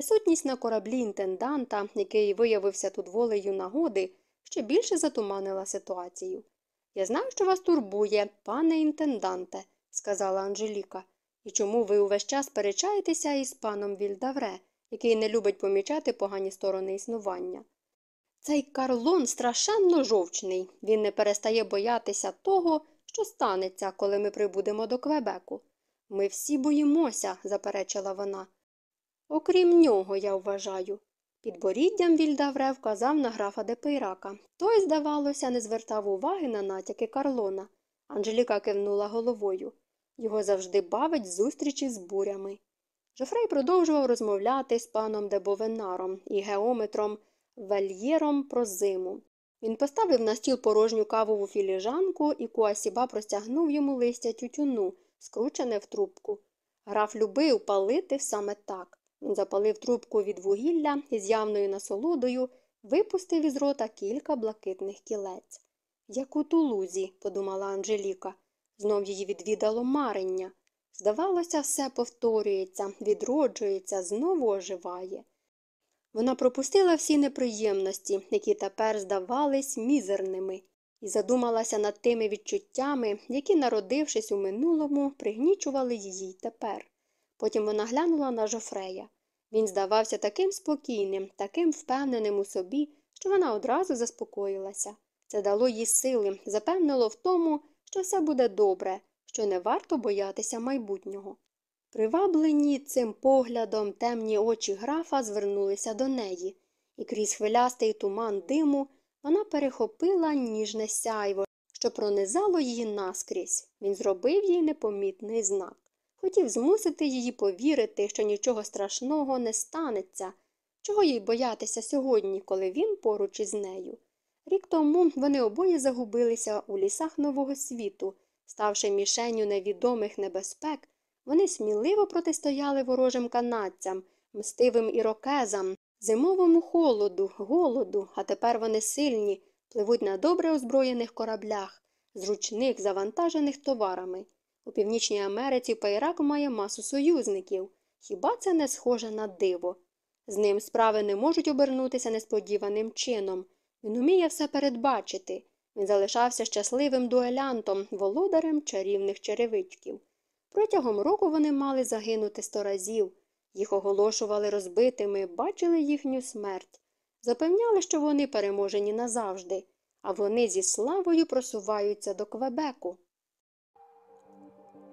Присутність на кораблі інтенданта, який виявився тут волею нагоди, ще більше затуманила ситуацію. Я знаю, що вас турбує, пане інтенданте, сказала Анжеліка, і чому ви увесь час перечаєтеся із паном Вільдавре, який не любить помічати погані сторони існування. Цей Карлон страшенно жовчний, він не перестає боятися того, що станеться, коли ми прибудемо до Квебеку. Ми всі боїмося, заперечила вона. Окрім нього, я вважаю. Підборіддям Вільдавре вказав на графа Депейрака. Той, здавалося, не звертав уваги на натяки Карлона. Анжеліка кивнула головою. Його завжди бавить зустрічі з бурями. Жофрей продовжував розмовляти з паном Дебовенаром і геометром Вельєром про зиму. Він поставив на стіл порожню кавову філіжанку, і Куасіба простягнув йому листя тютюну, скручене в трубку. Граф любив палити саме так. Він запалив трубку від вугілля і з явною насолодою випустив із рота кілька блакитних кілець. Як у тулузі, подумала Анжеліка. Знов її відвідало марення. Здавалося, все повторюється, відроджується, знову оживає. Вона пропустила всі неприємності, які тепер здавались мізерними, і задумалася над тими відчуттями, які, народившись у минулому, пригнічували її тепер. Потім вона глянула на Жофрея. Він здавався таким спокійним, таким впевненим у собі, що вона одразу заспокоїлася. Це дало їй сили, запевнило в тому, що все буде добре, що не варто боятися майбутнього. Приваблені цим поглядом темні очі графа звернулися до неї, і крізь хвилястий туман диму вона перехопила ніжне сяйво, що пронизало її наскрізь. Він зробив їй непомітний знак. Хотів змусити її повірити, що нічого страшного не станеться, чого їй боятися сьогодні, коли він поруч із нею. Рік тому вони обоє загубилися у лісах нового світу, ставши мішенню невідомих небезпек. Вони сміливо протистояли ворожим канадцям, мстивим ірокезам, зимовому холоду, голоду, а тепер вони сильні, пливуть на добре озброєних кораблях, зручних, завантажених товарами. У Північній Америці Пайрак має масу союзників. Хіба це не схоже на диво? З ним справи не можуть обернутися несподіваним чином. Він уміє все передбачити. Він залишався щасливим дуелянтом, володарем чарівних черевичків. Протягом року вони мали загинути сто разів, їх оголошували розбитими, бачили їхню смерть, запевняли, що вони переможені назавжди, а вони зі славою просуваються до Квебеку.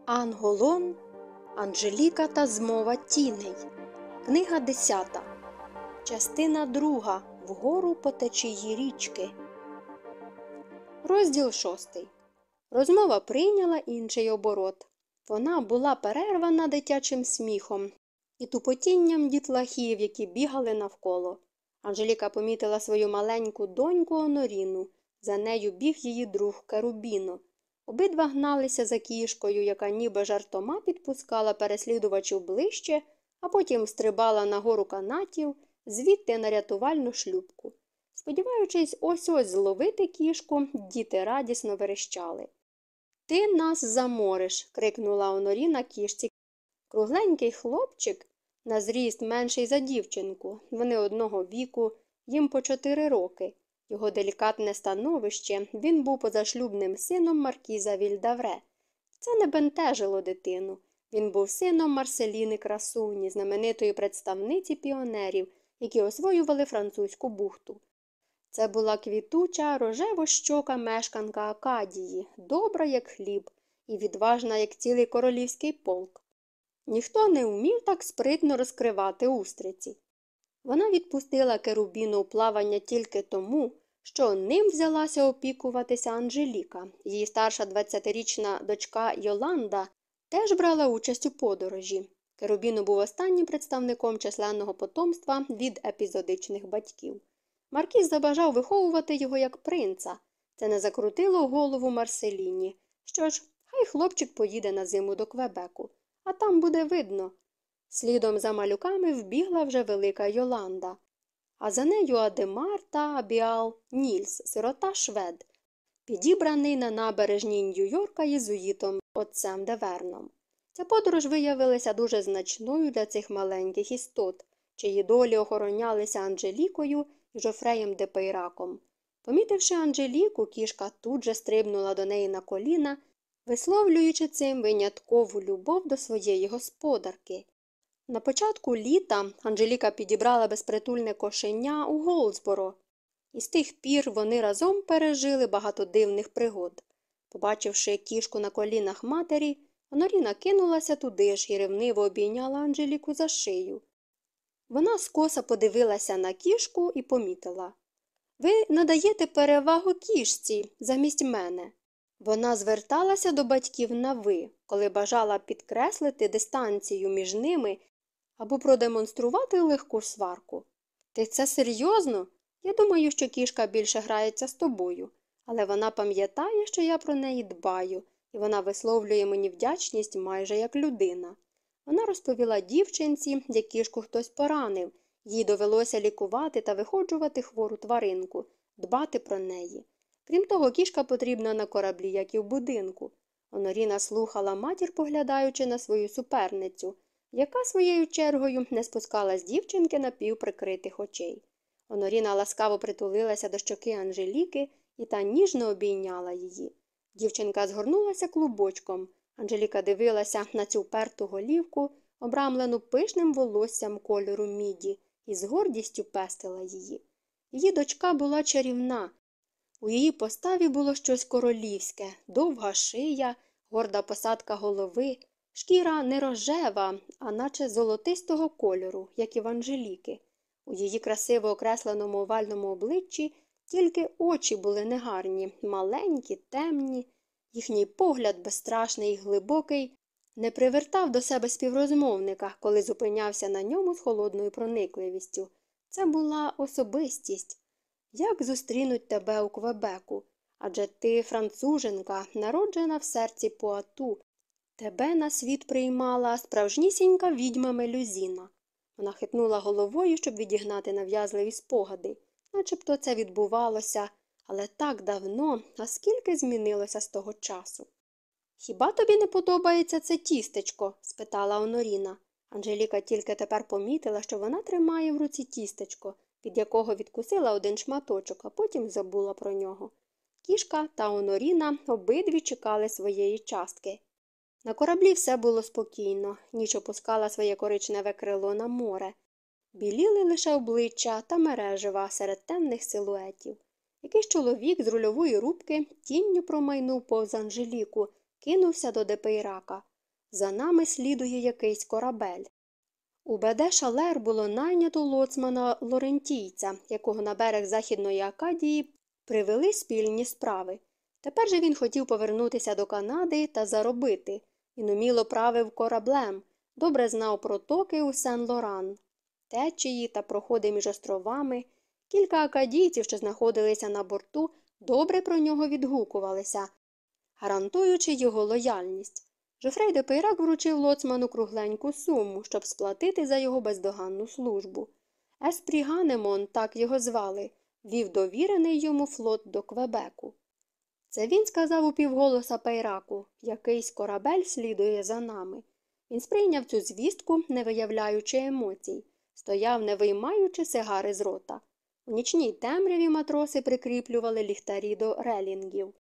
Анголон, Анжеліка та змова тіней. Книга 10. Частина 2. Вгору по течії річки. Розділ 6. Розмова прийняла інший оборот. Вона була перервана дитячим сміхом і тупотінням дітлахів, які бігали навколо. Анжеліка помітила свою маленьку доньку Оноріну. За нею біг її друг Керубіно. Обидва гналися за кішкою, яка ніби жартома підпускала переслідувачів ближче, а потім стрибала на гору канатів, звідти на рятувальну шлюбку. Сподіваючись, ось ось зловити кішку, діти радісно верещали. Ти нас замориш. крикнула Оноріна кішці. Кругленький хлопчик, на зріст менший за дівчинку, вони одного віку, їм по чотири роки. Його делікатне становище він був позашлюбним сином Маркіза Вільдавре. Це не бентежило дитину. Він був сином Марселіни Красуні, знаменитої представниці піонерів, які освоювали французьку бухту. Це була квітуча, рожево щока мешканка Акадії, добра, як хліб, і відважна, як цілий королівський полк. Ніхто не вмів так спритно розкривати устриці. Вона відпустила керубіну у плавання тільки тому, що ним взялася опікуватися Анжеліка. Її старша 20-річна дочка Йоланда теж брала участь у подорожі. Керубіно був останнім представником численного потомства від епізодичних батьків. Маркіз забажав виховувати його як принца. Це не закрутило голову Марселіні. Що ж, хай хлопчик поїде на зиму до Квебеку, а там буде видно. Слідом за малюками вбігла вже велика Йоланда, а за нею Адемар та Абіал Нільс, сирота швед, підібраний на набережні Нью-Йорка єзуїтом отцем Деверном. Ця подорож виявилася дуже значною для цих маленьких істот. чиї долі охоронялися Анжелікою і Жофреєм де Пейраком. Помітивши Анжеліку, кішка тут же стрибнула до неї на коліна, висловлюючи цим виняткову любов до своєї господарки. На початку літа Анжеліка підібрала безпритульне кошеня у Голдсборо, і з тих пір вони разом пережили багато дивних пригод. Побачивши кішку на колінах матері, Оноріна кинулася туди ж і ревниво обійняла Анжеліку за шию. Вона скоса подивилася на кішку і помітила Ви надаєте перевагу кішці замість мене. Вона зверталася до батьків на ви, коли бажала підкреслити дистанцію між ними або продемонструвати легку сварку. Ти це серйозно? Я думаю, що кішка більше грається з тобою, але вона пам'ятає, що я про неї дбаю, і вона висловлює мені вдячність майже як людина. Вона розповіла дівчинці, як кішку хтось поранив, їй довелося лікувати та виходжувати хвору тваринку, дбати про неї. Крім того, кішка потрібна на кораблі, як і в будинку. Оноріна слухала матір, поглядаючи на свою суперницю, яка своєю чергою не спускала з дівчинки напівприкритих очей. Оноріна ласкаво притулилася до щоки Анжеліки і та ніжно обійняла її. Дівчинка згорнулася клубочком. Анжеліка дивилася на цю перту голівку, обрамлену пишним волоссям кольору міді, і з гордістю пестила її. Її дочка була чарівна. У її поставі було щось королівське, довга шия, горда посадка голови, шкіра не рожева, а наче золотистого кольору, як і в Анжеліки. У її красиво окресленому овальному обличчі тільки очі були негарні, маленькі, темні. Їхній погляд, безстрашний і глибокий, не привертав до себе співрозмовника, коли зупинявся на ньому з холодною проникливістю. Це була особистість. Як зустрінуть тебе у Квебеку? Адже ти француженка, народжена в серці поату. Тебе на світ приймала справжнісінька відьма мелюзіна. Вона хитнула головою, щоб відігнати нав'язливі спогади, начебто це відбувалося, але так давно, а скільки змінилося з того часу. Хіба тобі не подобається це тістечко? спитала Оноріна. Анжеліка тільки тепер помітила, що вона тримає в руці тістечко, від якого відкусила один шматочок, а потім забула про нього. Кішка та Оноріна обидві чекали своєї частки. На кораблі все було спокійно, ніч опускала своє коричневе крило на море. Біліли лише обличчя та мережева серед темних силуетів. Якийсь чоловік з рульової рубки тінню промайнув повз Анжеліку, кинувся до Депейрака. За нами слідує якийсь корабель. У БД Шалер було найнято лоцмана Лорентійця, якого на берег Західної Акадії привели спільні справи. Тепер же він хотів повернутися до Канади та заробити. Він уміло правив кораблем, добре знав протоки у Сен-Лоран, течії та проходи між островами. Кілька акадійців, що знаходилися на борту, добре про нього відгукувалися, гарантуючи його лояльність. Жофрей де Пейрак вручив лоцману кругленьку суму, щоб сплатити за його бездоганну службу. Еспрі Ганемон, так його звали, вів довірений йому флот до Квебеку. Це він сказав упівголоса Пейраку якийсь корабель слідує за нами. Він сприйняв цю звістку, не виявляючи емоцій, стояв, не виймаючи сигари з рота. У нічній темряві матроси прикріплювали ліхтарі до релінгів.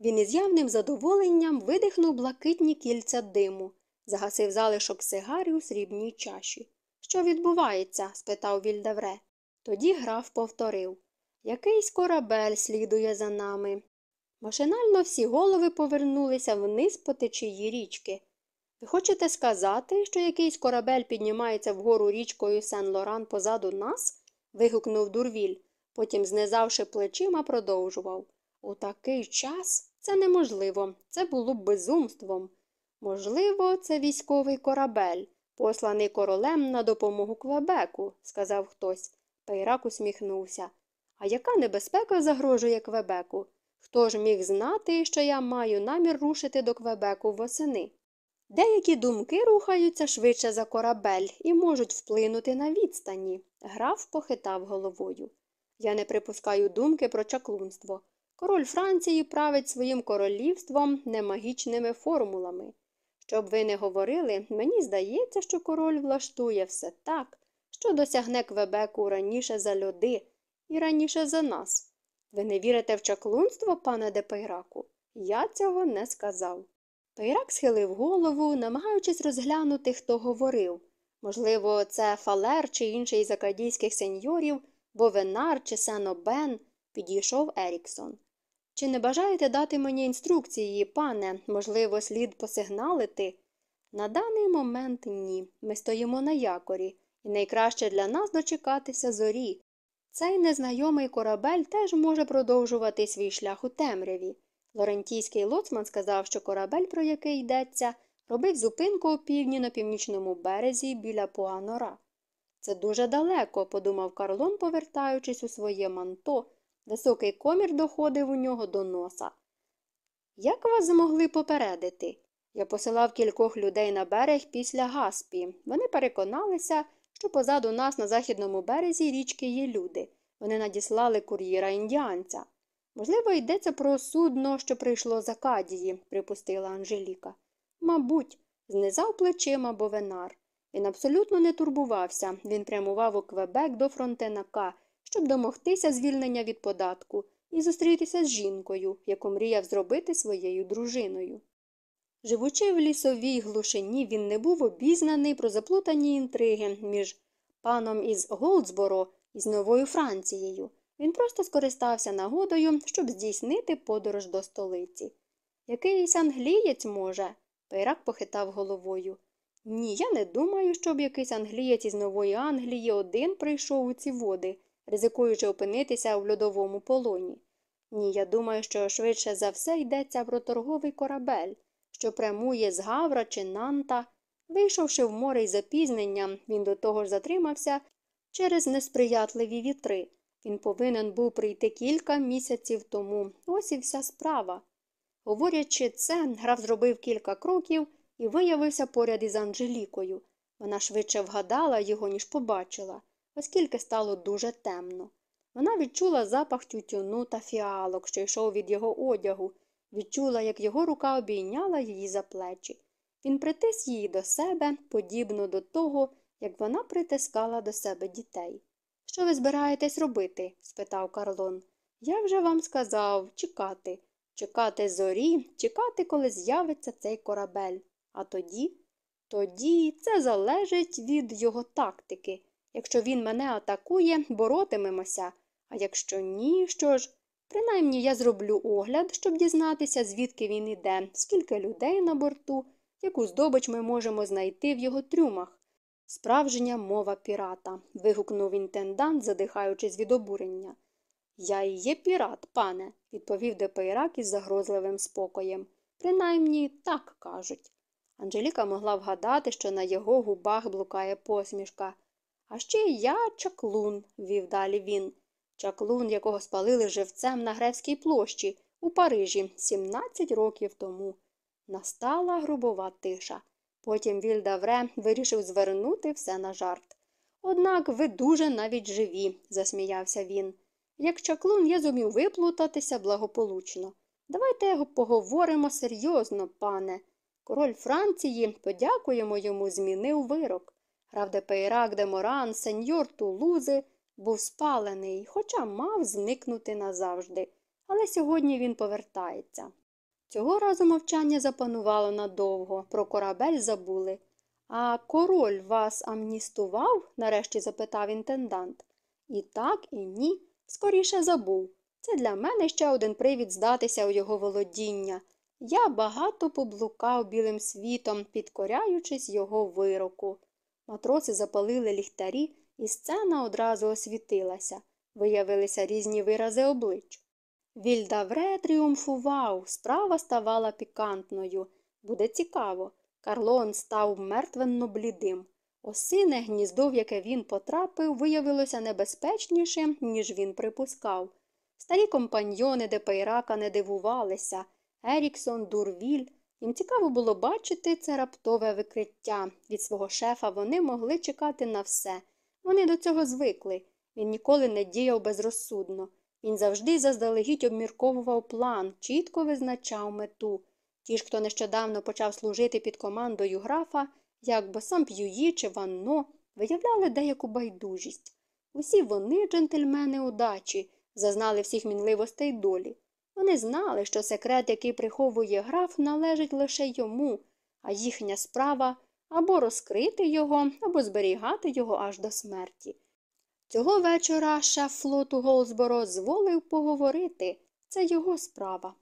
Він із явним задоволенням видихнув блакитні кільця диму, загасив залишок сигарі у срібній чаші. Що відбувається? спитав Вільдевре. Тоді граф повторив Якийсь корабель слідує за нами. Машинально всі голови повернулися вниз по течії річки. Ви хочете сказати, що якийсь корабель піднімається вгору річкою Сен Лоран позаду нас? вигукнув дурвіль, потім, знизавши плечима, продовжував. У такий час це неможливо, це було б безумством. Можливо, це військовий корабель, посланий королем на допомогу Квебеку, сказав хтось. Пейрак усміхнувся. А яка небезпека загрожує Квебеку? Хто ж міг знати, що я маю намір рушити до Квебеку восени? Деякі думки рухаються швидше за корабель і можуть вплинути на відстані. Граф похитав головою. Я не припускаю думки про чаклунство. Король Франції править своїм королівством не магічними формулами. Щоб ви не говорили, мені здається, що король влаштує все так, що досягне Квебеку раніше за льоди і раніше за нас. Ви не вірите в чаклунство, пане Депейраку? Я цього не сказав. Пейрак схилив голову, намагаючись розглянути, хто говорив. Можливо, це Фалер чи інший із акадійських сеньорів, Бовенар чи Сенобен, підійшов Еріксон. Чи не бажаєте дати мені інструкції, пане, можливо, слід посигналити? На даний момент ні. Ми стоїмо на якорі, і найкраще для нас дочекатися зорі. Цей незнайомий корабель теж може продовжувати свій шлях у темряві. Лорентійський лоцман сказав, що корабель, про який йдеться, робить зупинку опівдні на північному березі біля Пуанора. Це дуже далеко, подумав Карлон, повертаючись у своє манто. Високий комір доходив у нього до носа. Як вас змогли попередити? Я посилав кількох людей на берег після Гаспі. Вони переконалися, що позаду нас на західному березі річки є люди. Вони надіслали кур'єра індіанця. Можливо, йдеться про судно, що прийшло з Акадії, припустила Анжеліка. Мабуть, знизав плечима Бовенар. Він абсолютно не турбувався. Він прямував у Квебек до Фронтенака, щоб домогтися звільнення від податку і зустрітися з жінкою, яку мріяв зробити своєю дружиною. Живучи в лісовій глушині, він не був обізнаний про заплутані інтриги між паном із Голдсборо і з Новою Францією. Він просто скористався нагодою, щоб здійснити подорож до столиці. Якийсь англієць може. Пейрак похитав головою. Ні, я не думаю, щоб якийсь англієць із Нової Англії один прийшов у ці води, ризикуючи опинитися в льодовому полоні. Ні, я думаю, що швидше за все йдеться про торговий корабель, що прямує з Гавра чи Нанта. Вийшовши в море із запізненням, він до того ж затримався через несприятливі вітри. Він повинен був прийти кілька місяців тому. Ось і вся справа. Говорячи це, граф зробив кілька кроків і виявився поряд із Анжелікою. Вона швидше вгадала його, ніж побачила, оскільки стало дуже темно. Вона відчула запах тютюну та фіалок, що йшов від його одягу, відчула, як його рука обійняла її за плечі. Він притис її до себе, подібно до того, як вона притискала до себе дітей. Що ви збираєтесь робити? спитав Карлон. Я вже вам сказав чекати, чекати зорі, чекати, коли з'явиться цей корабель. А тоді? Тоді це залежить від його тактики. Якщо він мене атакує, боротимемося, а якщо ні, що ж, принаймні я зроблю огляд, щоб дізнатися, звідки він іде, скільки людей на борту, яку здобич ми можемо знайти в його трюмах. Справжня мова пірата. вигукнув інтендант, задихаючись від обурення. Я і є пірат, пане, відповів де Пейрак із загрозливим спокоєм. Принаймні так кажуть. Анжеліка могла вгадати, що на його губах блукає посмішка. А ще я чаклун, вів далі він. Чаклун, якого спалили живцем на Гревській площі у Парижі 17 років тому. Настала гробова тиша. Потім Вільдавре вирішив звернути все на жарт. Однак ви дуже навіть живі, засміявся він. Як чаклун я зумів виплутатися благополучно. Давайте поговоримо серйозно, пане. Король Франції, подякуємо йому, змінив вирок. Граф де Пейрак де Моран, сеньор Тулузи, був спалений, хоча мав зникнути назавжди. Але сьогодні він повертається. Цього разу мовчання запанувало надовго, про корабель забули. А король вас амністував? нарешті запитав інтендант. І так, і ні. Скоріше забув. Це для мене ще один привід здатися у його володіння. Я багато поблукав білим світом, підкоряючись його вироку. Матроси запалили ліхтарі, і сцена одразу освітилася. Виявилися різні вирази облич. Вільдавре тріумфував, справа ставала пікантною. Буде цікаво. Карлон став мертвенно блідим. Осине гніздо, в яке він потрапив, виявилося небезпечнішим, ніж він припускав. Старі компаньйони Депейрака не дивувалися. Еріксон, Дурвіль. Їм цікаво було бачити це раптове викриття. Від свого шефа вони могли чекати на все. Вони до цього звикли. Він ніколи не діяв безрозсудно. Він завжди заздалегідь обмірковував план, чітко визначав мету. Ті ж, хто нещодавно почав служити під командою графа, як Босам П'юї чи Ванно, виявляли деяку байдужість. Усі вони, джентльмени удачі, зазнали всіх мінливостей долі. Вони знали, що секрет, який приховує граф, належить лише йому, а їхня справа або розкрити його, або зберігати його аж до смерті. Цього вечора шеф флоту Голсборо зволив поговорити це його справа.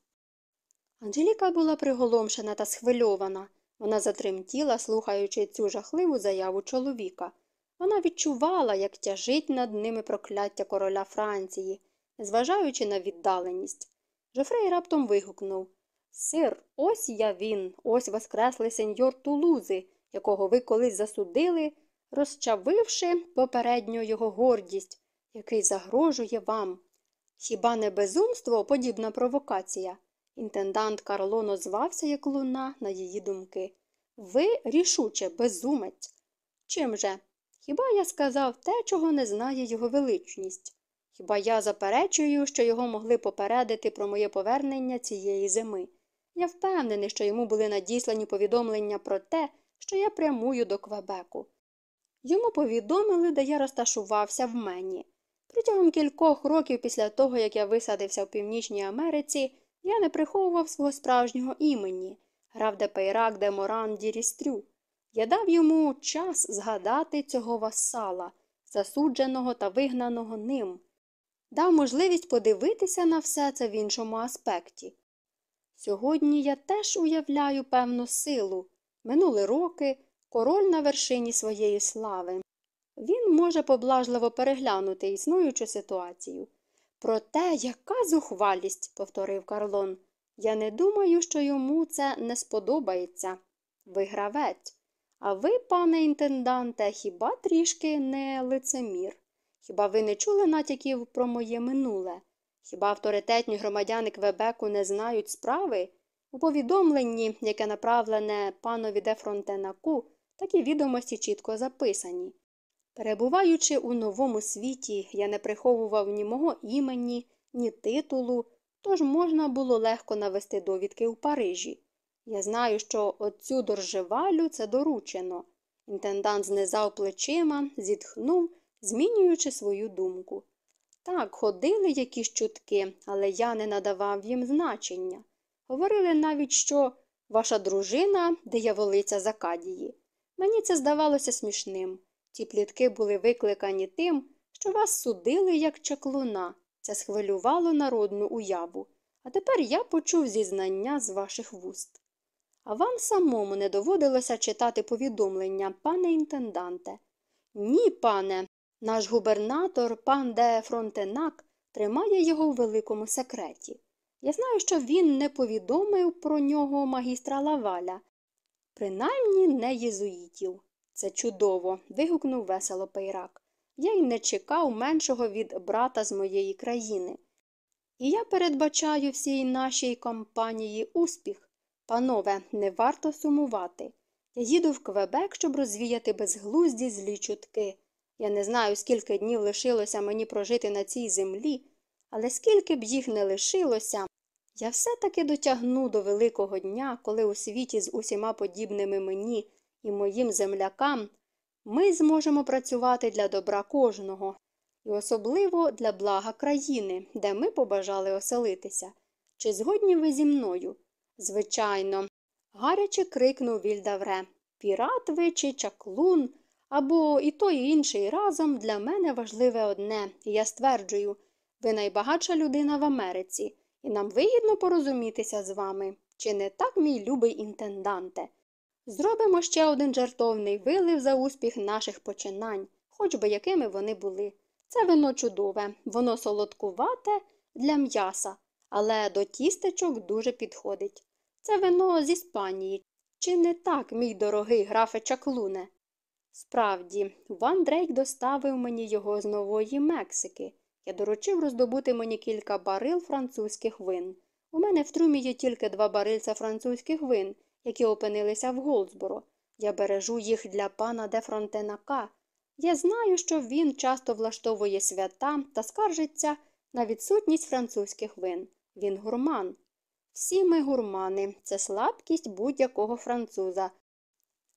Анжеліка була приголомшена та схвильована. Вона затремтіла, слухаючи цю жахливу заяву чоловіка. Вона відчувала, як тяжить над ними прокляття короля Франції, незважаючи на віддаленість. Жофрей раптом вигукнув Сир, ось я він, ось воскреслий сеньор Тулузи, якого ви колись засудили, розчавивши попередньо його гордість, який загрожує вам. Хіба не безумство подібна провокація? Інтендант Карлоно звався, як луна, на її думки. Ви рішуче, безумець. Чим же? Хіба я сказав те, чого не знає його величність? Хіба я заперечую, що його могли попередити про моє повернення цієї зими? Я впевнений, що йому були надіслані повідомлення про те, що я прямую до Квебеку. Йому повідомили, де я розташувався в мені. Протягом кількох років після того, як я висадився в Північній Америці, я не приховував свого справжнього імені, грав де Пейрак де Моран Дірістрю. Я дав йому час згадати цього васала, засудженого та вигнаного ним, дав можливість подивитися на все це в іншому аспекті. Сьогодні я теж уявляю певну силу. Минули роки, король на вершині своєї слави. Він може поблажливо переглянути існуючу ситуацію. Проте, яка зухвалість, повторив Карлон. Я не думаю, що йому це не сподобається. Ви гравець. А ви, пане інтенданте, хіба трішки не лицемір? Хіба ви не чули натяків про моє минуле? Хіба авторитетні громадяни Квебеку не знають справи? У повідомленні, яке направлене панові де Фронтенаку, такі відомості чітко записані. Перебуваючи у новому світі, я не приховував ні мого імені, ні титулу, тож можна було легко навести довідки у Парижі. Я знаю, що отцю доржевалю це доручено. Інтендант знизав плечима, зітхнув, змінюючи свою думку. Так, ходили якісь чутки, але я не надавав їм значення. Говорили навіть, що ваша дружина дияволиця Закадії. Мені це здавалося смішним. Ті плітки були викликані тим, що вас судили як чаклуна. Це схвилювало народну уяву. А тепер я почув зізнання з ваших вуст. А вам самому не доводилося читати повідомлення, пане інтенданте? Ні, пане. Наш губернатор, пан де Фронтенак, тримає його у великому секреті. Я знаю, що він не повідомив про нього магістра Лаваля, принаймні не єзуїтів. Це чудово. вигукнув весело Пейрак. Я й не чекав меншого від брата з моєї країни. І я передбачаю всій нашій компанії успіх. Панове, не варто сумувати. Я їду в Квебек, щоб розвіяти безглузді злі чутки. Я не знаю, скільки днів лишилося мені прожити на цій землі, але скільки б їх не лишилося, я все таки дотягну до великого дня, коли у світі з усіма подібними мені і моїм землякам ми зможемо працювати для добра кожного, і особливо для блага країни, де ми побажали оселитися. Чи згодні ви зі мною? Звичайно, гаряче крикнув Вільдавре. Пірат ви чи чаклун, або і той і інший разом для мене важливе одне, і я стверджую, ви найбагатша людина в Америці, і нам вигідно порозумітися з вами. Чи не так, мій любий інтенданте? Зробимо ще один жартовний вилив за успіх наших починань, хоч би якими вони були. Це вино чудове, воно солодкувате для м'яса, але до тістечок дуже підходить. Це вино з Іспанії. Чи не так, мій дорогий графе чаклуне? Справді, Ван Дрейк доставив мені його з Нової Мексики. Я доручив роздобути мені кілька барил французьких вин. У мене в трумі є тільки два барильця французьких вин, які опинилися в Голдсборо. Я бережу їх для пана де Фронтенака. Я знаю, що він часто влаштовує свята та скаржиться на відсутність французьких вин. Він гурман. Всі ми гурмани, це слабкість будь-якого француза.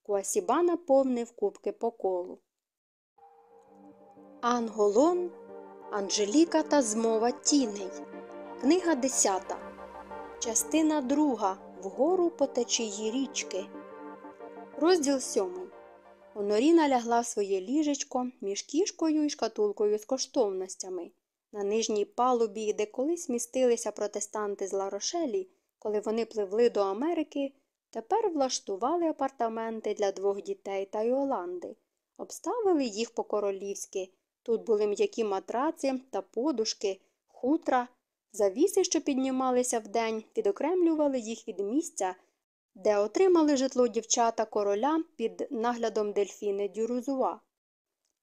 Куасіба наповнив кубки по колу. Анголон, Анжеліка та змова тіней. Книга 10. Частина 2. Вгору по течії річки. Розділ 7. Оноріна лягла в своє ліжечко між кішкою і шкатулкою з коштовностями. На нижній палубі, де колись містилися протестанти з Ларошелі, коли вони пливли до Америки, тепер влаштували апартаменти для двох дітей та Йоланди. Обставили їх по-королівськи. Тут були м'які матраци та подушки, хутра, завіси, що піднімалися вдень, відокремлювали їх від місця, де отримали житло дівчата короля під наглядом дельфіни Дюрузуа.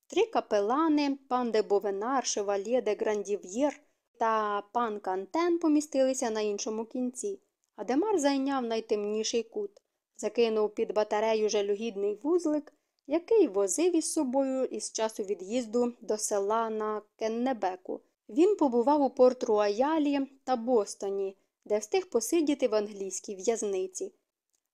Три капелани, пан де Бовенар, шевальє де Грандів'єр та пан Кантен помістилися на іншому кінці, а Демар зайняв найтемніший кут, закинув під батарею жалюгідний вузлик який возив із собою із часу від'їзду до села на Кеннебеку. Він побував у порт Руаялі та Бостоні, де встиг посидіти в англійській в'язниці.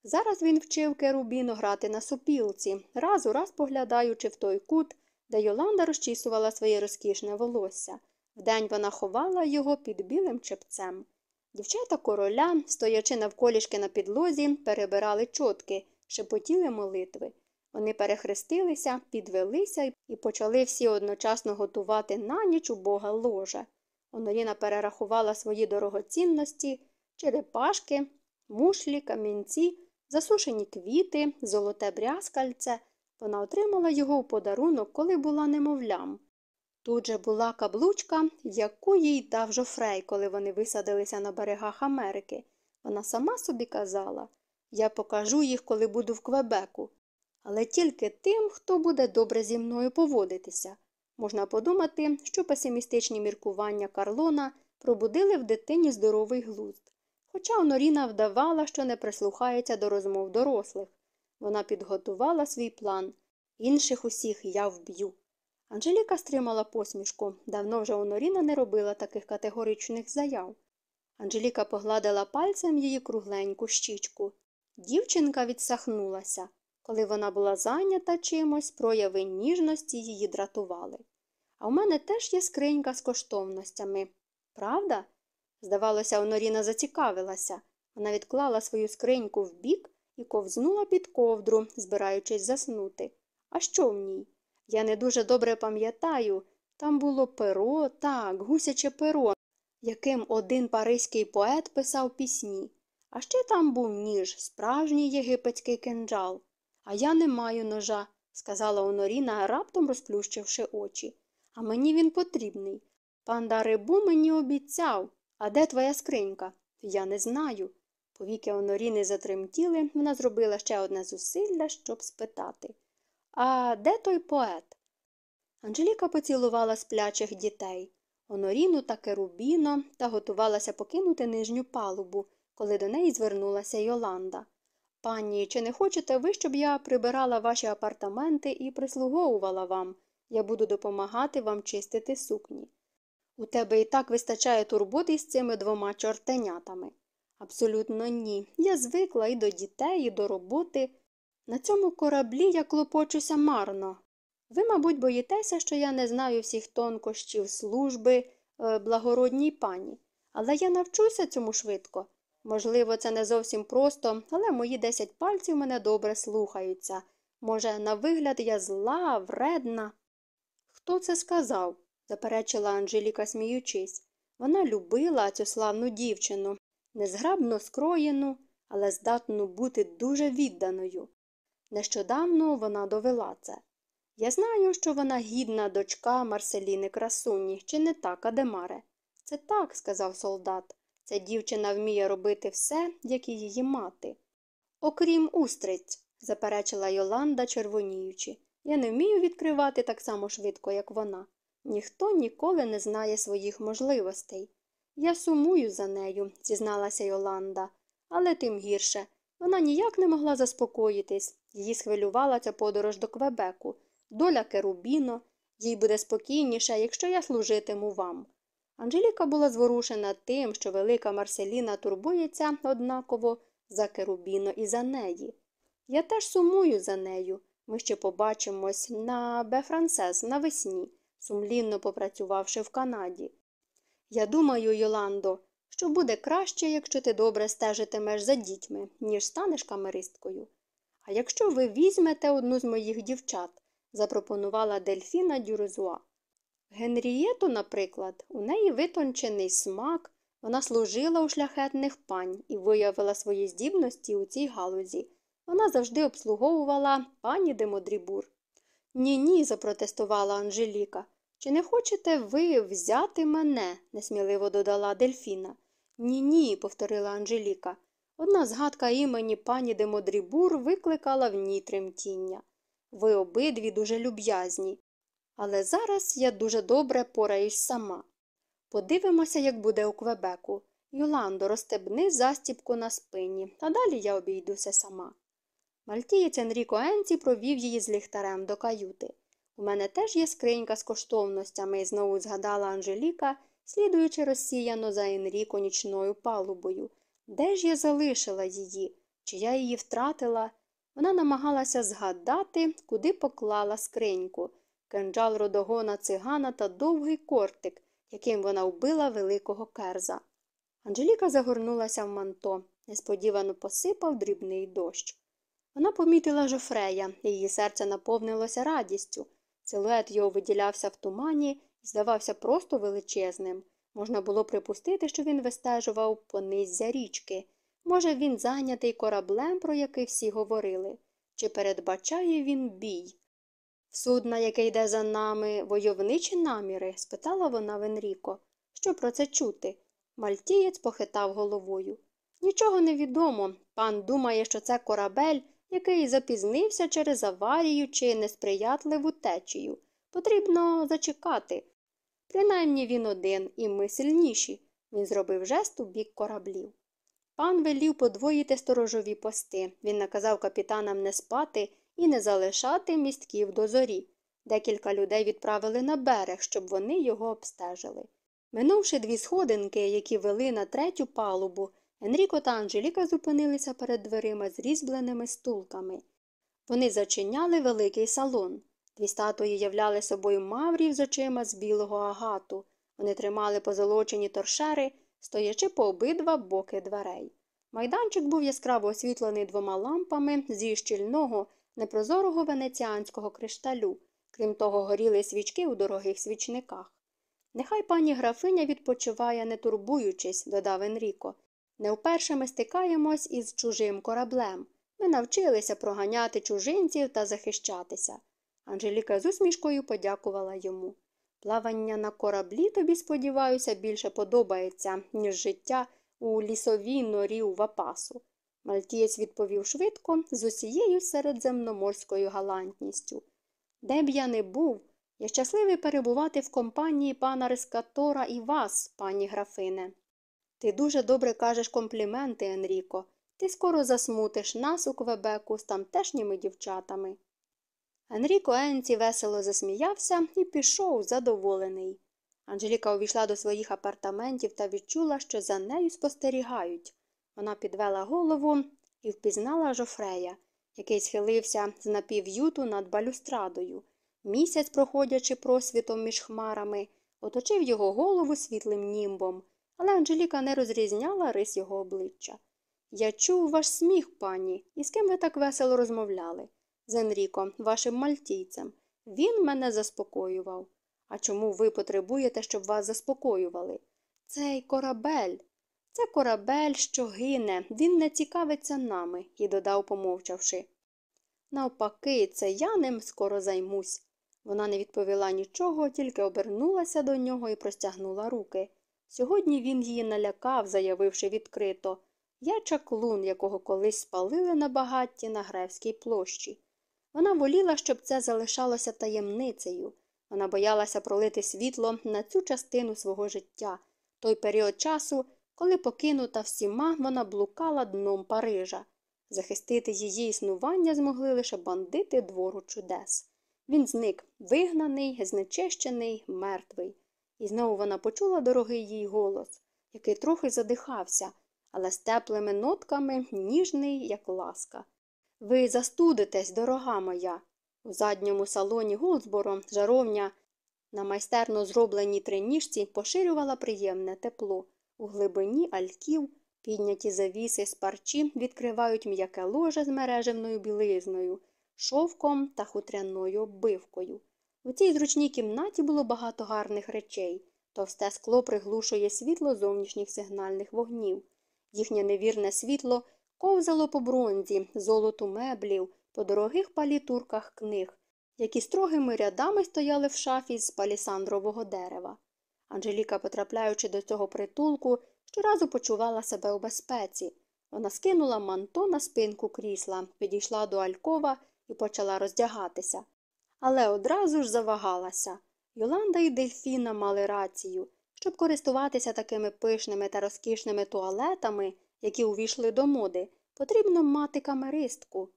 Зараз він вчив Керубіно грати на сопілці, раз у раз поглядаючи в той кут, де Йоланда розчісувала своє розкішне волосся. Вдень вона ховала його під білим чепцем. Дівчата короля, стоячи навколішки на підлозі, перебирали чотки, шепотіли молитви. Вони перехрестилися, підвелися і почали всі одночасно готувати на ніч у бога ложа. Оноріна перерахувала свої дорогоцінності, черепашки, мушлі, камінці, засушені квіти, золоте брязкальце. Вона отримала його у подарунок, коли була немовлям. Тут же була каблучка, яку їй дав Жофрей, коли вони висадилися на берегах Америки. Вона сама собі казала я покажу їх, коли буду в Квебеку але тільки тим, хто буде добре зі мною поводитися. Можна подумати, що песимістичні міркування Карлона пробудили в дитині здоровий глузд. Хоча Оноріна вдавала, що не прислухається до розмов дорослих. Вона підготувала свій план. Інших усіх я вб'ю. Анжеліка стримала посмішку. Давно вже Оноріна не робила таких категоричних заяв. Анжеліка погладила пальцем її кругленьку щічку. Дівчинка відсахнулася. Коли вона була зайнята чимось, прояви ніжності її дратували. А в мене теж є скринька з коштовностями. Правда? Здавалося, Оноріна зацікавилася. Вона відклала свою скриньку вбік і ковзнула під ковдру, збираючись заснути. А що в ній? Я не дуже добре пам'ятаю. Там було перо, так, гусяче перо, яким один паризький поет писав пісні. А ще там був ніж, справжній єгипетський кинджал. А я не маю ножа, сказала Оноріна, раптом розплющивши очі. А мені він потрібний. Пан Дарибу мені обіцяв. А де твоя скринька? Я не знаю. Повіки Оноріни затремтіли, вона зробила ще одне зусилля, щоб спитати. А де той поет? Анжеліка поцілувала сплячих дітей. Оноріну та Керубіно та готувалася покинути нижню палубу, коли до неї звернулася Йоланда. Пані, чи не хочете ви, щоб я прибирала ваші апартаменти і прислуговувала вам? Я буду допомагати вам чистити сукні. У тебе і так вистачає турботи з цими двома чортенятами. Абсолютно ні. Я звикла і до дітей, і до роботи. На цьому кораблі я клопочуся марно. Ви, мабуть, боїтеся, що я не знаю всіх тонкощів служби е, благородній пані, але я навчуся цьому швидко. Можливо, це не зовсім просто, але мої десять пальців мене добре слухаються. Може, на вигляд я зла, вредна. Хто це сказав? заперечила Анжеліка, сміючись. Вона любила цю славну дівчину, незграбно скроєну, але здатну бути дуже відданою. Нещодавно вона довела це. Я знаю, що вона гідна дочка Марселіни Красуні, чи не так, Адемаре? Це так, сказав солдат. Ця дівчина вміє робити все, як і її мати. Окрім устриць, заперечила Йоланда, червоніючи. Я не вмію відкривати так само швидко, як вона. Ніхто ніколи не знає своїх можливостей. Я сумую за нею, зізналася Йоланда, але тим гірше. Вона ніяк не могла заспокоїтись. Її схвилювала ця подорож до Квебеку, доля Керубіно. Їй буде спокійніше, якщо я служитиму вам. Анжеліка була зворушена тим, що велика Марселіна турбується однаково за Керубіно і за неї. Я теж сумую за нею. Ми ще побачимось на Бефрансес навесні. сумлінно попрацювавши в Канаді. Я думаю, Йоландо, що буде краще, якщо ти добре стежитимеш за дітьми, ніж станеш камеристкою. А якщо ви візьмете одну з моїх дівчат, запропонувала Дельфіна Дюрезуа. Генрієту, наприклад, у неї витончений смак, вона служила у шляхетних пань і виявила свої здібності у цій галузі. Вона завжди обслуговувала пані Демодрібур. Ні, ні, запротестувала Анжеліка. Чи не хочете ви взяти мене? несміливо додала Дельфіна. Ні, ні, повторила Анжеліка. Одна згадка імені пані Демодрібур викликала в ній тремтіння. Ви обидві дуже люб'язні. Але зараз я дуже добре пораюсь сама. Подивимося, як буде у Квебеку. Юландо, розстебни застіпку на спині, а далі я обійдуся сама. Мальтієць Енріко Енці провів її з ліхтарем до каюти. У мене теж є скринька з коштовностями, і знову згадала Анжеліка, слідуючи розсіяно за Енріко нічною палубою. Де ж я залишила її? Чи я її втратила? Вона намагалася згадати, куди поклала скриньку, кинджал родогона цигана та довгий кортик, яким вона вбила великого керза. Анжеліка загорнулася в манто, несподівано посипав дрібний дощ. Вона помітила жофрея, її серце наповнилося радістю. Силует його виділявся в тумані і здавався просто величезним. Можна було припустити, що він вистежував пониззя річки. Може, він зайнятий кораблем, про який всі говорили, чи передбачає він бій? Судна, яке йде за нами, войовничі наміри? спитала вона в Енріко. Що про це чути? Мальтієць похитав головою. Нічого не відомо. Пан думає, що це корабель, який запізнився через аварію чи несприятливу течію. Потрібно зачекати. Принаймні він один, і ми сильніші. Він зробив жест у бік кораблів. Пан велів подвоїти сторожові пости. Він наказав капітанам не спати і не залишати містків до зорі. Декілька людей відправили на берег, щоб вони його обстежили. Минувши дві сходинки, які вели на третю палубу, Енріко та Анжеліка зупинилися перед дверима з різьбленими стулками. Вони зачиняли великий салон. Дві статуї являли собою маврів з очима з білого агату. Вони тримали позолочені торшери, стоячи по обидва боки дверей. Майданчик був яскраво освітлений двома лампами зі щільного, непрозорого венеціанського кришталю. Крім того, горіли свічки у дорогих свічниках. Нехай пані графиня відпочиває, не турбуючись, додав Енріко. Не вперше ми стикаємось із чужим кораблем. Ми навчилися проганяти чужинців та захищатися. Анжеліка з усмішкою подякувала йому. Плавання на кораблі тобі, сподіваюся, більше подобається, ніж життя у лісовій норі у Вапасу. Мальтієць відповів швидко, з усією середземноморською галантністю. Де б я не був, я щасливий перебувати в компанії пана Рескатора і вас, пані графине. Ти дуже добре кажеш компліменти, Енріко. Ти скоро засмутиш нас у Квебеку з тамтешніми дівчатами. Енріко Енці весело засміявся і пішов задоволений. Анжеліка увійшла до своїх апартаментів та відчула, що за нею спостерігають. Вона підвела голову і впізнала жофрея, який схилився з напів'юту над балюстрадою. Місяць, проходячи просвітом між хмарами, оточив його голову світлим німбом, але Анжеліка не розрізняла рис його обличчя. Я чув ваш сміх, пані, і з ким ви так весело розмовляли? З Енріко, вашим мальтійцем. Він мене заспокоював. А чому ви потребуєте, щоб вас заспокоювали? Цей корабель. Це корабель, що гине, він не цікавиться нами, і додав, помовчавши. Навпаки, це я ним скоро займусь. Вона не відповіла нічого, тільки обернулася до нього і простягнула руки. Сьогодні він її налякав, заявивши відкрито Я чаклун, якого колись спалили на багатті на Гревській площі. Вона воліла, щоб це залишалося таємницею. Вона боялася пролити світло на цю частину свого життя, той період часу, коли, покинута всіма, вона блукала дном Парижа. Захистити її існування змогли лише бандити двору чудес. Він зник, вигнаний, знечищений, мертвий. І знову вона почула дорогий їй голос, який трохи задихався, але з теплими нотками ніжний, як ласка. Ви застудитесь, дорога моя. У задньому салоні Голдсборо жаровня На майстерно зробленій триніжці поширювала приємне тепло. У глибині альків підняті завіси з парчі відкривають м'яке ложе з мережевною білизною, шовком та хутряною оббивкою. У цій зручній кімнаті було багато гарних речей. Товсте скло приглушує світло зовнішніх сигнальних вогнів. Їхнє невірне світло ковзало по бронзі, золоту меблів, по дорогих палітурках книг, які строгими рядами стояли в шафі з палісандрового дерева. Анжеліка, потрапляючи до цього притулку, щоразу почувала себе у безпеці. Вона скинула манто на спинку крісла, підійшла до Алькова і почала роздягатися. Але одразу ж завагалася. Йоланда і Дельфіна мали рацію. Щоб користуватися такими пишними та розкішними туалетами, які увійшли до моди, потрібно мати камеристку.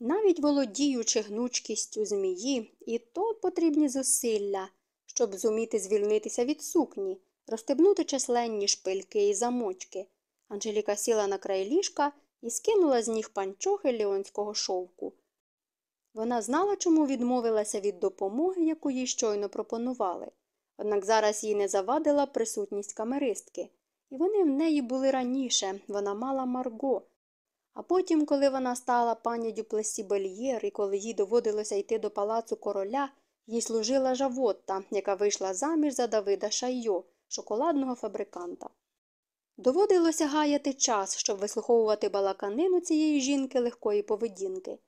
Навіть володіючи гнучкістю змії, і то потрібні зусилля, щоб зуміти звільнитися від сукні, розстебнути численні шпильки і замочки. Анжеліка сіла на край ліжка і скинула з ніг панчохи ліонського шовку. Вона знала, чому відмовилася від допомоги, яку їй щойно пропонували. Однак зараз їй не завадила присутність камеристки, і вони в неї були раніше, вона мала Марго. А потім, коли вона стала пані Дюплесі Бельєр, і коли їй доводилося йти до палацу короля, їй служила Жавотта, яка вийшла заміж за Давида Шайо, шоколадного фабриканта. Доводилося гаяти час, щоб вислуховувати балаканину цієї жінки легкої поведінки.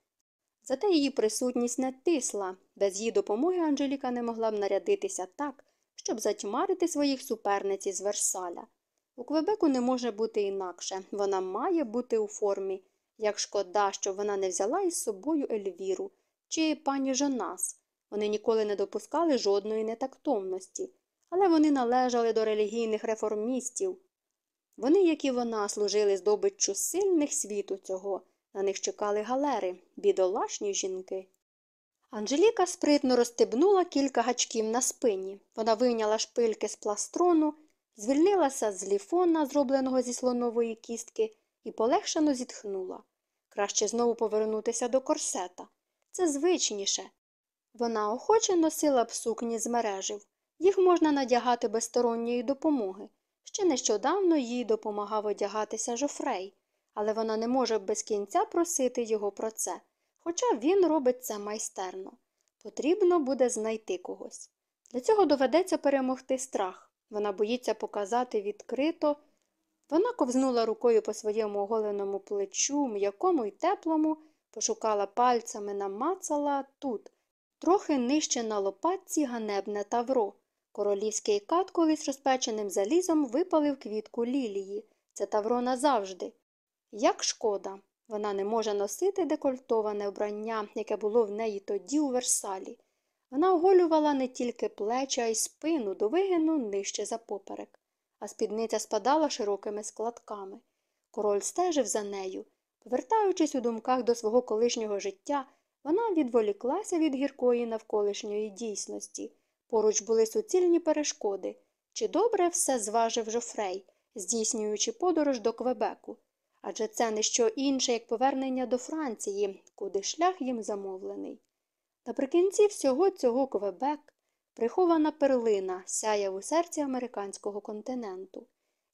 Зате її присутність не тисла, без її допомоги Анжеліка не могла б нарядитися так, щоб затьмарити своїх суперниць із Версаля. У Квебеку не може бути інакше, вона має бути у формі. Як шкода, що вона не взяла із собою Ельвіру чи пані Жонас. Вони ніколи не допускали жодної нетактовності, але вони належали до релігійних реформістів. Вони, як і вона, служили здобиччю сильних світу цього. На них чекали галери, бідолашні жінки. Анжеліка спритно розстебнула кілька гачків на спині. Вона вийняла шпильки з пластрону, звільнилася з ліфона, зробленого зі слонової кістки, і полегшено зітхнула. Краще знову повернутися до корсета. Це звичніше. Вона охоче носила б сукні з мережів. Їх можна надягати без сторонньої допомоги. Ще нещодавно їй допомагав одягатися жофрей але вона не може без кінця просити його про це, хоча він робить це майстерно. Потрібно буде знайти когось. Для цього доведеться перемогти страх. Вона боїться показати відкрито. Вона ковзнула рукою по своєму оголеному плечу, м'якому й теплому, пошукала пальцями, намацала тут, трохи нижче на лопатці ганебне тавро. Королівський кат колись розпеченим залізом випалив квітку лілії. Це тавро назавжди. Як шкода, вона не може носити декольтоване вбрання, яке було в неї тоді у Версалі. Вона оголювала не тільки плечі, а й спину до вигину нижче за поперек, а спідниця спадала широкими складками. Король стежив за нею. Повертаючись у думках до свого колишнього життя, вона відволіклася від гіркої навколишньої дійсності. Поруч були суцільні перешкоди. Чи добре все зважив Жофрей, здійснюючи подорож до Квебеку? адже це не що інше, як повернення до Франції, куди шлях їм замовлений. Наприкінці всього цього Квебек прихована перлина сяяв у серці американського континенту.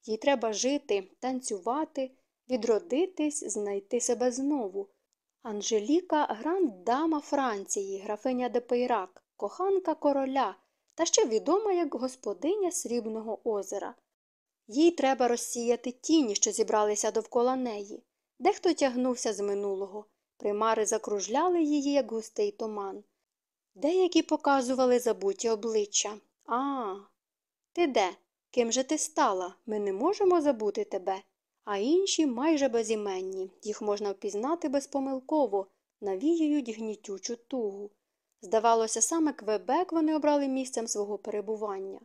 Їй треба жити, танцювати, відродитись, знайти себе знову. Анжеліка гранд дама Франції, графиня де Пейрак, коханка короля та ще відома як господиня Срібного озера. Їй треба розсіяти тіні, що зібралися довкола неї. Дехто тягнувся з минулого, примари закружляли її, як густий туман. Деякі показували забуті обличчя. А, ти де? Ким же ти стала? Ми не можемо забути тебе. А інші майже безіменні, їх можна впізнати безпомилково, навіюють гнітючу тугу. Здавалося, саме Квебек вони обрали місцем свого перебування.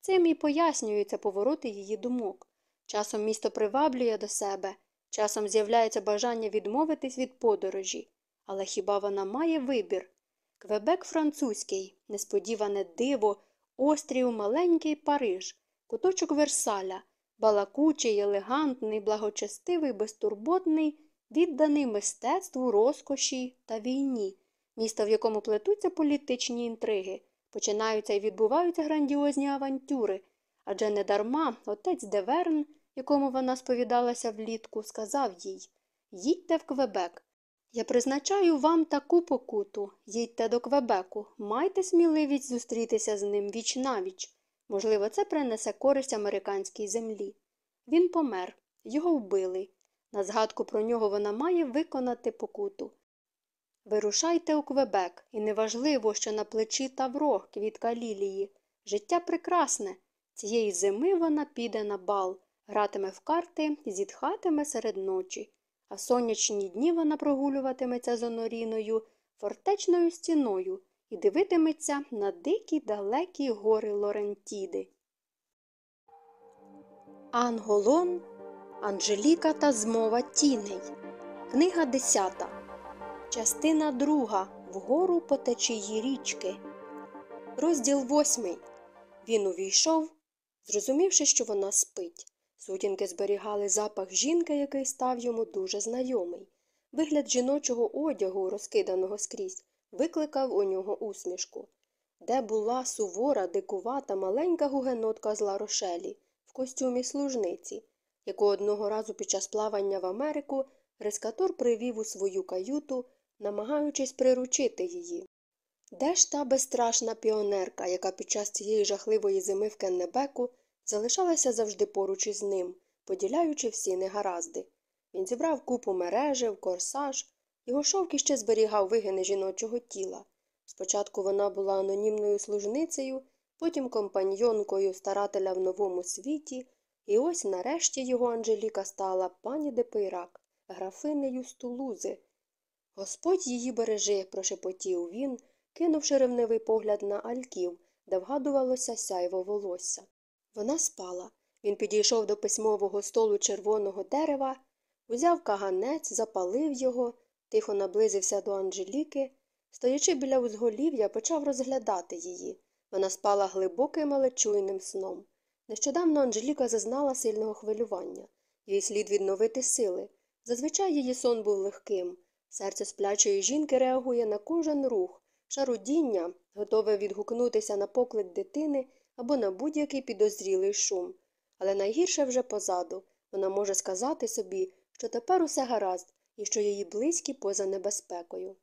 Цим і пояснюються повороти її думок. Часом місто приваблює до себе, часом з'являється бажання відмовитись від подорожі. Але хіба вона має вибір? Квебек французький, несподіване диво, острів маленький Париж, куточок Версаля, балакучий, елегантний, благочестивий, безтурботний, відданий мистецтву, розкоші та війні, місто, в якому плетуться політичні інтриги, починаються і відбуваються грандіозні авантюри, адже недарма отець Деверн, якому вона сповідалася влітку, сказав їй Їдьте в Квебек. Я призначаю вам таку покуту їдьте до Квебеку, майте сміливість зустрітися з ним віч навіч. Можливо, це принесе користь американській землі. Він помер, його вбили. На згадку про нього вона має виконати покуту. Вирушайте у Квебек, і неважливо, що на плечі тавро, квітка лілії. Життя прекрасне. Цієї зими вона піде на бал, гратиме в карти зітхатиме серед ночі, а сонячні дні вона прогулюватиметься з оноріною, фортечною стіною і дивитиметься на дикі далекі гори Лорентіди. Анголон, Анжеліка та змова тіней. Книга 10. Частина 2. Вгору по течії річки. Розділ 8. Він увійшов, зрозумівши, що вона спить. Сутінки зберігали запах жінки, який став йому дуже знайомий. Вигляд жіночого одягу, розкиданого скрізь, викликав у нього усмішку. Де була сувора, дикувата, маленька гугенотка з Ларошелі в костюмі служниці, яку одного разу під час плавання в Америку Рескатор привів у свою каюту, намагаючись приручити її. Де ж та безстрашна піонерка, яка під час цієї жахливої зими в Кеннебеку залишалася завжди поруч із ним, поділяючи всі негаразди. Він зібрав купу мережів, корсаж, його шовк іще зберігав вигини жіночого тіла. Спочатку вона була анонімною служницею, потім компаньйонкою старателя в новому світі, і ось нарешті його Анжеліка стала пані де Пейрак, графинею з Тулузи. Господь її бережи, прошепотів він, кинувши ревнивий погляд на альков, де вгадувалося сяйво волосся. Вона спала. Він підійшов до письмового столу червоного дерева, узяв каганець, запалив його, тихо наблизився до Анжеліки. Стоячи біля узголів'я, почав розглядати її. Вона спала глибоким, але чуйним сном. Нещодавно Анжеліка зазнала сильного хвилювання. Їй слід відновити сили. Зазвичай її сон був легким. Серце сплячої жінки реагує на кожен рух, шарудіння, готове відгукнутися на поклик дитини або на будь-який підозрілий шум. Але найгірше вже позаду вона може сказати собі, що тепер усе гаразд і що її близькі поза небезпекою.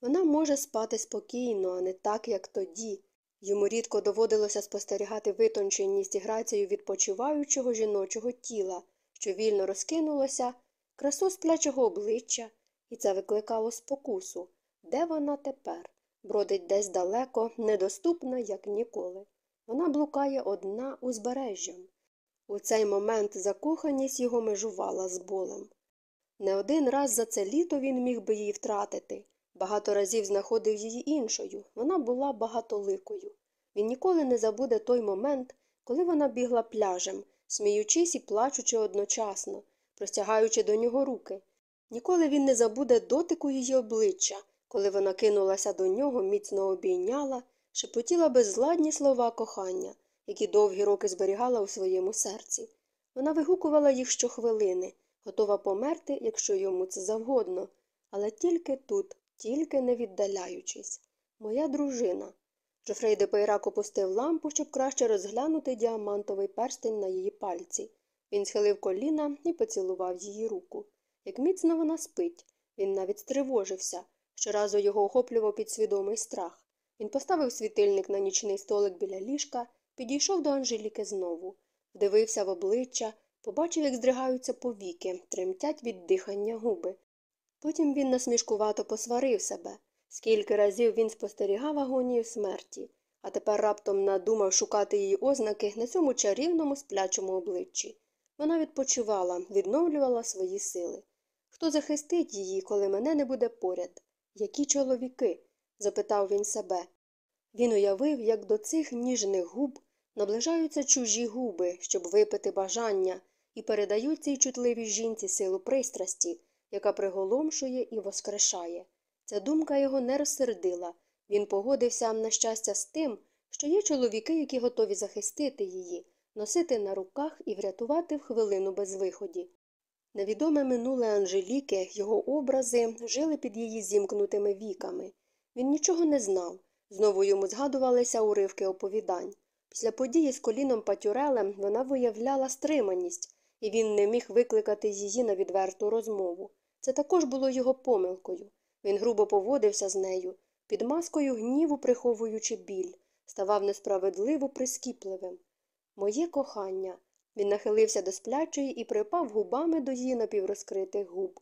Вона може спати спокійно, а не так, як тоді. Йому рідко доводилося спостерігати витонченість і грацію відпочиваючого жіночого тіла, що вільно розкинулося, красу сплячого обличчя, і це викликало спокусу. Де вона тепер? Бродить десь далеко, недоступна, як ніколи. Вона блукає одна узбережжям. У цей момент закоханість його межувала з болем. Не один раз за це літо він міг би її втратити. Багато разів знаходив її іншою, вона була багатоликою. Він ніколи не забуде той момент, коли вона бігла пляжем, сміючись і плачучи одночасно, простягаючи до нього руки. Ніколи він не забуде дотику її обличчя, коли вона кинулася до нього, міцно обійняла, шепотіла беззладні слова кохання, які довгі роки зберігала у своєму серці. Вона вигукувала їх щохвилини, готова померти, якщо йому це завгодно, але тільки тут, тільки не віддаляючись. Моя дружина. Жофрей де Пейрак опустив лампу, щоб краще розглянути діамантовий перстень на її пальці. Він схилив коліна і поцілував її руку. Як міцно вона спить, він навіть стривожився. Щоразу його охоплював підсвідомий страх. Він поставив світильник на нічний столик біля ліжка, підійшов до Анжеліки знову, вдивився в обличчя, побачив, як здригаються повіки, тремтять від дихання губи. Потім він насмішкувато посварив себе. Скільки разів він спостерігав агонію смерті, а тепер раптом надумав шукати її ознаки на цьому чарівному сплячому обличчі. Вона відпочивала, відновлювала свої сили. Хто захистить її, коли мене не буде поряд? Які чоловіки? запитав він себе. Він уявив, як до цих ніжних губ наближаються чужі губи, щоб випити бажання, і передають цій чутливій жінці силу пристрасті, яка приголомшує і воскрешає. Ця думка його не розсердила. Він погодився на щастя з тим, що є чоловіки, які готові захистити її, носити на руках і врятувати в хвилину безвиході. Невідоме минуле Анжеліки, його образи жили під її зімкнутими віками. Він нічого не знав. Знову йому згадувалися уривки оповідань. Після події з коліном Патюрелем вона виявляла стриманість, і він не міг викликати її на відверту розмову. Це також було його помилкою. Він грубо поводився з нею, під маскою гніву приховуючи біль, ставав несправедливо прискіпливим. Моє кохання. Він нахилився до сплячої і припав губами до її напіврозкритих губ.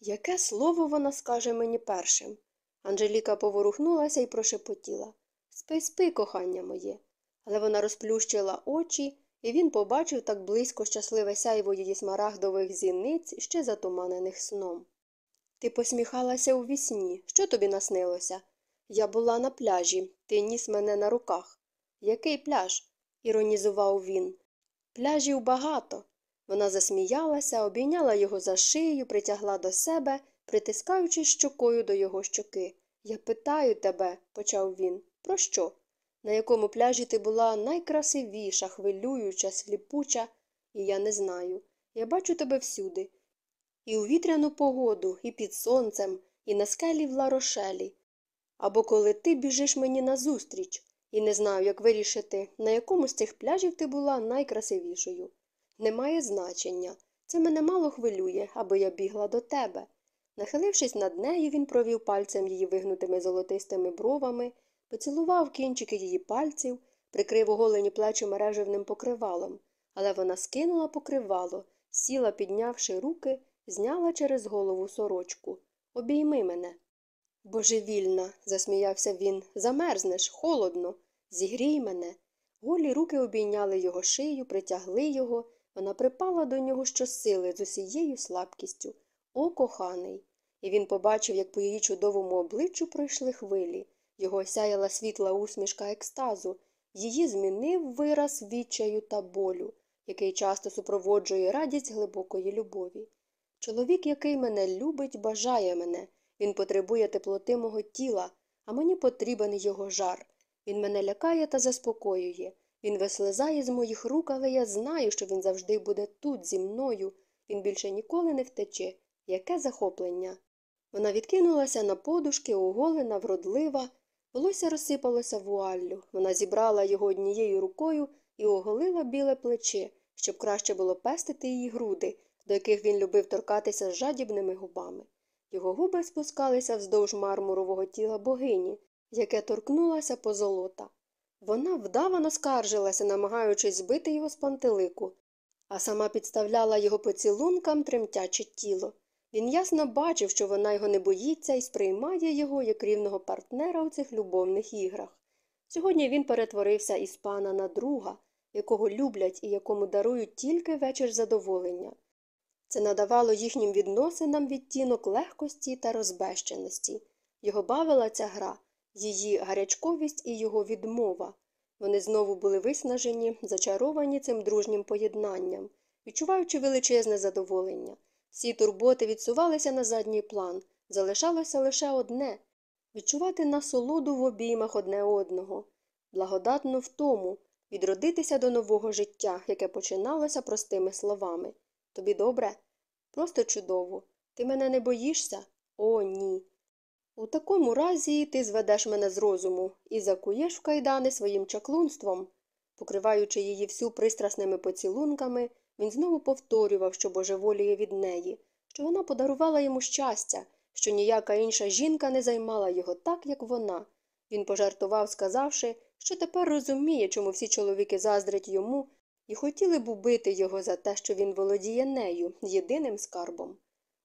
Яке слово вона скаже мені першим? Анжеліка поворухнулася і прошепотіла Спи, спи, кохання моє. Але вона розплющила очі, і він побачив так близько щасливе сяйво її смарагдових зіниць, ще затуманених сном. Ти посміхалася у вісні. Що тобі наснилося? Я була на пляжі, ти ніс мене на руках. Який пляж? іронізував він. Пляжів багато. Вона засміялася, обійняла його за шию, притягла до себе, притискаючи щокою до його щоки. Я питаю тебе, почав він, про що? На якому пляжі ти була найкрасивіша, хвилююча, сліпуча, і я не знаю. Я бачу тебе всюди. І у вітряну погоду, і під сонцем, і на скелі в ларошелі. Або коли ти біжиш мені назустріч, і не знаю, як вирішити, на якому з цих пляжів ти була найкрасивішою. Немає значення. Це мене мало хвилює, аби я бігла до тебе. Нахилившись над нею, він провів пальцем її вигнутими золотистими бровами, поцілував кінчики її пальців, прикрив оголені плечі мережевним покривалом, але вона скинула покривало, сіла, піднявши руки, зняла через голову сорочку. Обійми мене. Божевільна, засміявся він, замерзнеш, холодно, зігрій мене. Голі руки обійняли його шию, притягли його, вона припала до нього щосили з усією слабкістю. О, коханий. І він побачив, як по її чудовому обличчю пройшли хвилі. Його осяяла світла усмішка екстазу, її змінив вираз відчаю та болю, який часто супроводжує радість глибокої любові. Чоловік, який мене любить, бажає мене. Він потребує теплоти мого тіла, а мені потрібен його жар. Він мене лякає та заспокоює. Він вислизає з моїх рук, але я знаю, що він завжди буде тут, зі мною. Він більше ніколи не втече. Яке захоплення. Вона відкинулася на подушки, оголена, вродлива. Волосся розсипалося вуаллю. Вона зібрала його однією рукою і оголила біле плече, щоб краще було пестити її груди, до яких він любив торкатися з жадібними губами. Його губи спускалися вздовж мармурового тіла богині, яке торкнулося позолота. Вона вдавано скаржилася, намагаючись збити його з пантелику, а сама підставляла його поцілункам тремтяче тіло. Він ясно бачив, що вона його не боїться і сприймає його як рівного партнера у цих любовних іграх. Сьогодні він перетворився із пана на друга, якого люблять і якому дарують тільки вечір задоволення. Це надавало їхнім відносинам відтінок легкості та розбещеності. Його бавила ця гра, її гарячковість і його відмова. Вони знову були виснажені, зачаровані цим дружнім поєднанням, відчуваючи величезне задоволення. Всі турботи відсувалися на задній план, залишалося лише одне відчувати насолоду в обіймах одне одного, благодатну в тому, відродитися до нового життя, яке починалося простими словами. Тобі добре? Просто чудово. Ти мене не боїшся? О, ні. У такому разі ти зведеш мене з розуму і закуєш в кайдани своїм чаклунством. Покриваючи її всю пристрасними поцілунками, він знову повторював, що божеволіє від неї, що вона подарувала йому щастя, що ніяка інша жінка не займала його так, як вона. Він пожартував, сказавши, що тепер розуміє, чому всі чоловіки заздрять йому і хотіли б убити його за те, що він володіє нею, єдиним скарбом.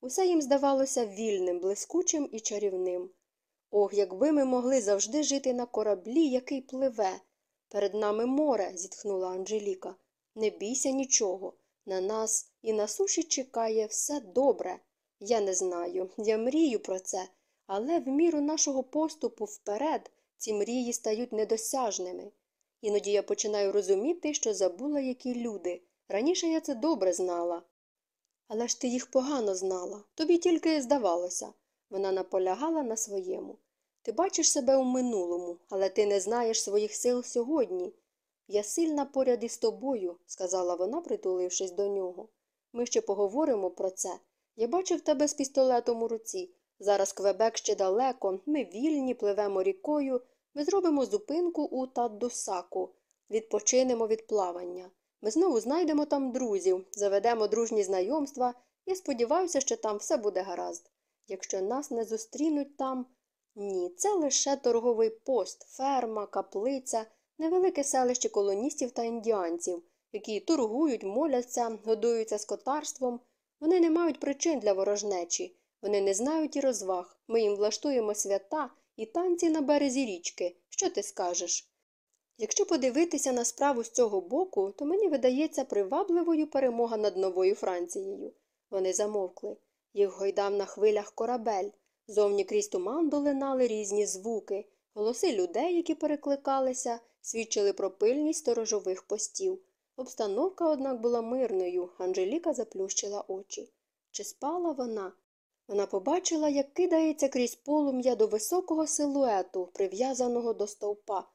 Усе їм здавалося вільним, блискучим і чарівним. Ох, якби ми могли завжди жити на кораблі, який пливе. Перед нами море, зітхнула Анжеліка. Не бійся нічого. На нас і на суші чекає все добре. Я не знаю, я мрію про це, але в міру нашого поступу вперед ці мрії стають недосяжними. Іноді я починаю розуміти, що забула, які люди. Раніше я це добре знала. Але ж ти їх погано знала, тобі тільки здавалося. Вона наполягала на своєму. Ти бачиш себе у минулому, але ти не знаєш своїх сил сьогодні. Я сильна поряд із тобою, сказала вона, притулившись до нього. Ми ще поговоримо про це. Я бачив тебе з пістолетом у руці. Зараз Квебек ще далеко, ми вільні, пливемо рікою, Ми зробимо зупинку у Таддусаку, відпочинемо від плавання. Ми знову знайдемо там друзів, заведемо дружні знайомства і сподіваюся, що там все буде гаразд. Якщо нас не зустрінуть там. Ні, це лише торговий пост, ферма, каплиця, невелике селище колоністів та індіанців, які торгують, моляться, годуються скотарством. Вони не мають причин для ворожнечі, вони не знають і розваг. Ми їм влаштуємо свята і танці на березі річки. Що ти скажеш? Якщо подивитися на справу з цього боку, то мені видається привабливою перемога над новою Францією. Вони замовкли. Їх гойдав на хвилях корабель. Зовні крізь туман долинали різні звуки, голоси людей, які перекликалися, свідчили про пильність сторожових постів. Обстановка, однак, була мирною. Анжеліка заплющила очі. Чи спала вона? Вона побачила, як кидається крізь полум'я до високого силуету, прив'язаного до стовпа.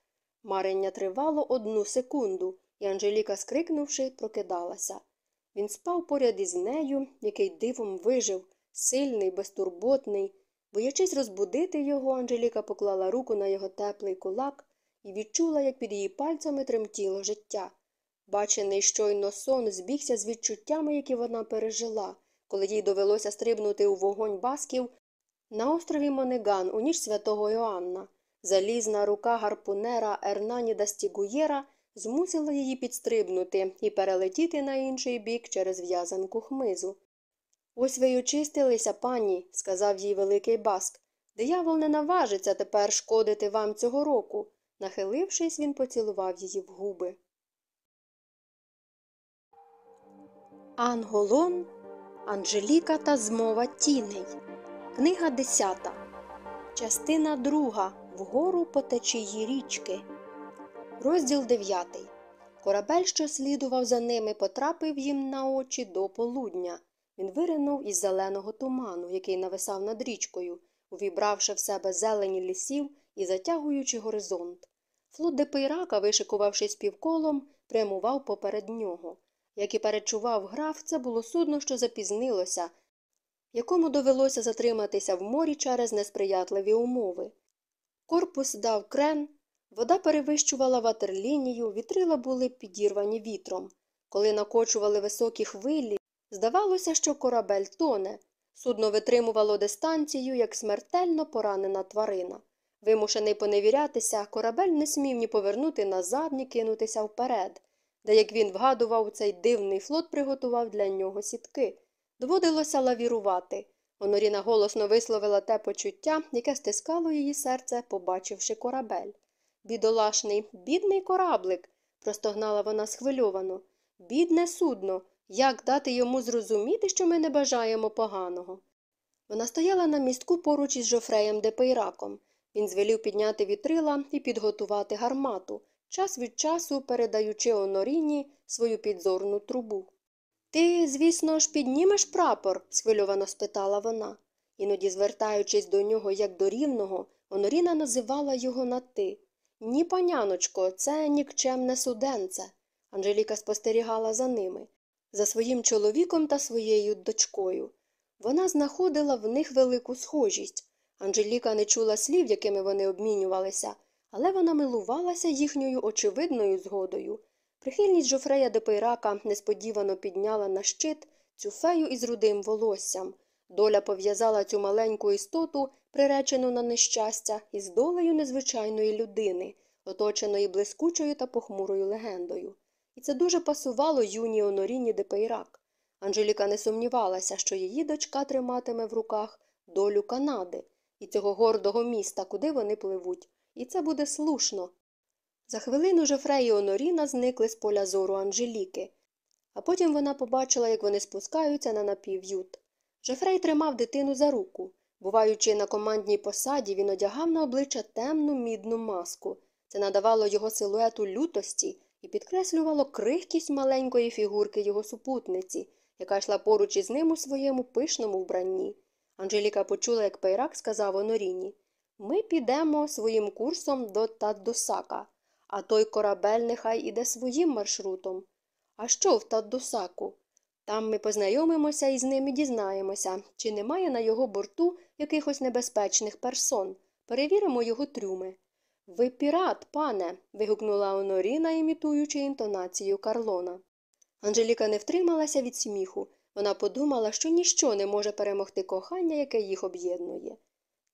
Марення тривало одну секунду, і Анжеліка, скрикнувши, прокидалася. Він спав поряд із нею, який дивом вижив, сильний, безтурботний. Боячись розбудити його, Анжеліка поклала руку на його теплий кулак і відчула, як під її пальцями тремтіло життя. Бачений щойно сон збігся з відчуттями, які вона пережила, коли їй довелося стрибнути у вогонь басків на острові Монеган у ніч святого Йоанна. Залізна рука гарпунера Ернаніда Стігуєра змусила її підстрибнути і перелетіти на інший бік через в'язанку хмизу. Ось ви й очистилися, пані, сказав їй великий баск. Диявол не наважиться тепер шкодити вам цього року. Нахилившись, він поцілував її в губи. Анголон, Анжеліка та змова тіней. Книга десята. Частина друга. Вгору по течії річки. Розділ дев'ятий. Корабель, що слідував за ними, потрапив їм на очі до полудня. Він виринув із зеленого туману, який нависав над річкою, увібравши в себе зелені лісів і затягуючи горизонт. Флот Депейрака, вишикувавшись півколом, прямував поперед нього. Як і перечував граф, це було судно, що запізнилося, якому довелося затриматися в морі через несприятливі умови. Корпус дав крен, вода перевищувала ватерлінію, вітрила були підірвані вітром. Коли накочували високі хвилі, здавалося, що корабель тоне. Судно витримувало дистанцію, як смертельно поранена тварина. Вимушений поневірятися, корабель не смів ні повернути назад, ні кинутися вперед, де, як він вгадував, цей дивний флот приготував для нього сітки. Доводилося лавірувати. Оноріна голосно висловила те почуття, яке стискало її серце, побачивши корабель. Бідолашний, бідний кораблик, простогнала вона схвильовано. Бідне судно. Як дати йому зрозуміти, що ми не бажаємо поганого? Вона стояла на містку поруч із Жофреєм де Пейраком. Він звелів підняти вітрила і підготувати гармату, час від часу передаючи Оноріні свою підзорну трубу. Ти, звісно ж, піднімеш прапор? схвильовано спитала вона. Іноді, звертаючись до нього як до рівного, Оноріна називала його на ти. Ні, паняночко, це нікчемне суденце. Анжеліка спостерігала за ними, за своїм чоловіком та своєю дочкою. Вона знаходила в них велику схожість. Анжеліка не чула слів, якими вони обмінювалися, але вона милувалася їхньою очевидною згодою. Прихильність Жофрея де Пейрака несподівано підняла на щит цю фею із рудим волоссям. Доля пов'язала цю маленьку істоту, приречену на нещастя, із долею незвичайної людини, оточеної блискучою та похмурою легендою. І це дуже пасувало юній Оноріні де Пейрак. Анжеліка не сумнівалася, що її дочка триматиме в руках долю Канади і цього гордого міста, куди вони пливуть. І це буде слушно, за хвилину Жофрей і Оноріна зникли з поля зору Анжеліки, а потім вона побачила, як вони спускаються на напів'ют. Жофрей тримав дитину за руку. Буваючи на командній посаді, він одягав на обличчя темну мідну маску. Це надавало його силуету лютості і підкреслювало крихкість маленької фігурки його супутниці, яка йшла поруч із ним у своєму пишному вбранні. Анжеліка почула, як Пейрак сказав Оноріні Ми підемо своїм курсом до Таддосака а той корабель нехай іде своїм маршрутом. А що в Таддусаку? Там ми познайомимося і з ним і дізнаємося, чи немає на його борту якихось небезпечних персон. Перевіримо його трюми. Ви пірат, пане. вигукнула Оноріна, імітуючи інтонацію Карлона. Анжеліка не втрималася від сміху. Вона подумала, що ніщо не може перемогти кохання, яке їх об'єднує.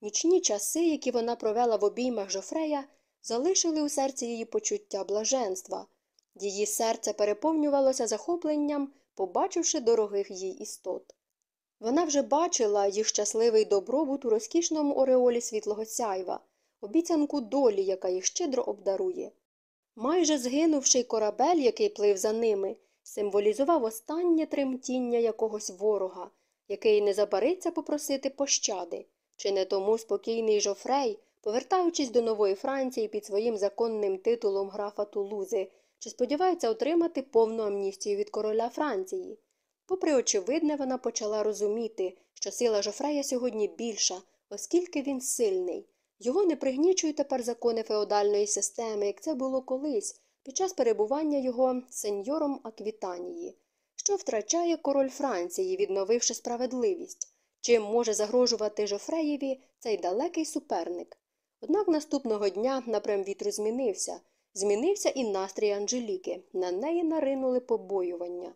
Нічні часи, які вона провела в обіймах Жофрея, залишили у серці її почуття блаженства. Її серце переповнювалося захопленням, побачивши дорогих їй істот. Вона вже бачила їх щасливий добробут у розкішному ореолі світлого сяйва, обіцянку долі, яка їх щедро обдарує. Майже згинувший корабель, який плив за ними, символізував останнє тремтіння якогось ворога, який не забариться попросити пощади. Чи не тому спокійний Жофрей, повертаючись до нової Франції під своїм законним титулом графа Тулузи, чи сподівається отримати повну амністію від короля Франції? Попри очевидне, вона почала розуміти, що сила Жофрея сьогодні більша, оскільки він сильний. Його не пригнічують тепер закони феодальної системи, як це було колись, під час перебування його сеньором Аквітанії, що втрачає король Франції, відновивши справедливість. Чим може загрожувати Жофреєві цей далекий суперник? Однак наступного дня напрям вітру змінився. Змінився і настрій Анжеліки. На неї наринули побоювання.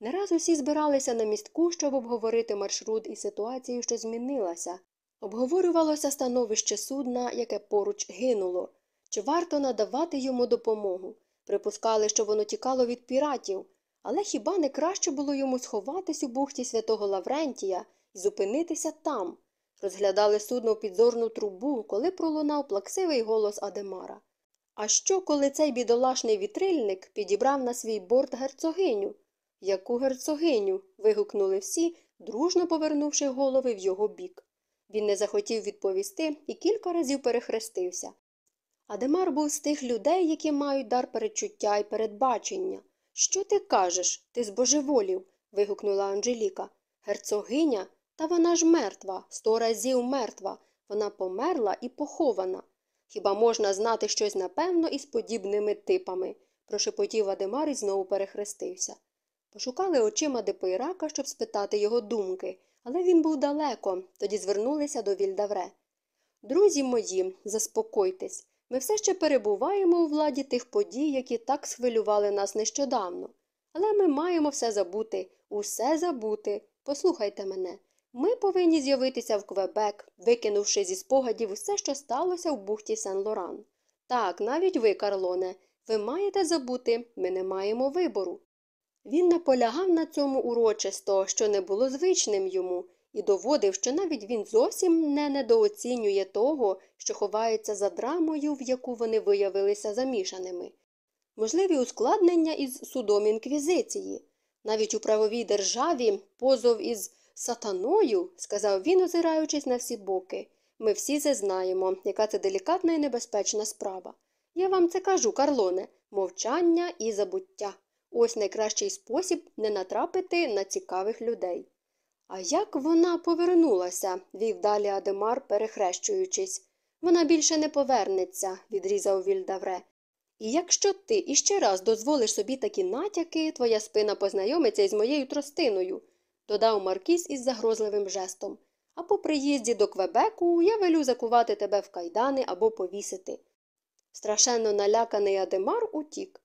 Не раз усі збиралися на містку, щоб обговорити маршрут і ситуацію, що змінилася. Обговорювалося становище судна, яке поруч гинуло, чи варто надавати йому допомогу. Припускали, що воно тікало від піратів, але хіба не краще було йому сховатись у бухті святого Лаврентія і зупинитися там? Розглядали судно в підзорну трубу, коли пролунав плаксивий голос Адемара. А що, коли цей бідолашний вітрильник підібрав на свій борт герцогиню? Яку герцогиню? вигукнули всі, дружно повернувши голови в його бік. Він не захотів відповісти і кілька разів перехрестився. Адемар був з тих людей, які мають дар передчуття і передбачення. Що ти кажеш? Ти збожеволів. вигукнула Анжеліка. Герцогиня? Та вона ж мертва, сто разів мертва. Вона померла і похована. Хіба можна знати щось напевно із подібними типами? прошепотів Адемар і знову перехрестився. Пошукали очима Депейрака, щоб спитати його думки, але він був далеко, тоді звернулися до Вільдавре. Друзі мої, заспокойтесь, ми все ще перебуваємо у владі тих подій, які так схвилювали нас нещодавно. Але ми маємо все забути, усе забути. Послухайте мене. Ми повинні з'явитися в Квебек, викинувши зі спогадів усе, що сталося в бухті Сен Лоран. Так, навіть ви, Карлоне, ви маєте забути, ми не маємо вибору. Він наполягав на цьому урочисто, що не було звичним йому, і доводив, що навіть він зовсім не недооцінює того, що ховається за драмою, в яку вони виявилися замішаними. Можливі ускладнення із судом інквізиції. Навіть у правовій державі позов із сатаною, сказав він, озираючись на всі боки. Ми всі це знаємо, яка це делікатна і небезпечна справа. Я вам це кажу, Карлоне, мовчання і забуття. Ось найкращий спосіб не натрапити на цікавих людей. А як вона повернулася? вів далі Адемар, перехрещуючись. Вона більше не повернеться, відрізав Вільдавре. І якщо ти іще раз дозволиш собі такі натяки, твоя спина познайомиться із моєю тростиною, додав Маркіз із загрозливим жестом. А по приїзді до Квебеку я велю закувати тебе в кайдани або повісити. Страшенно наляканий Адемар утік.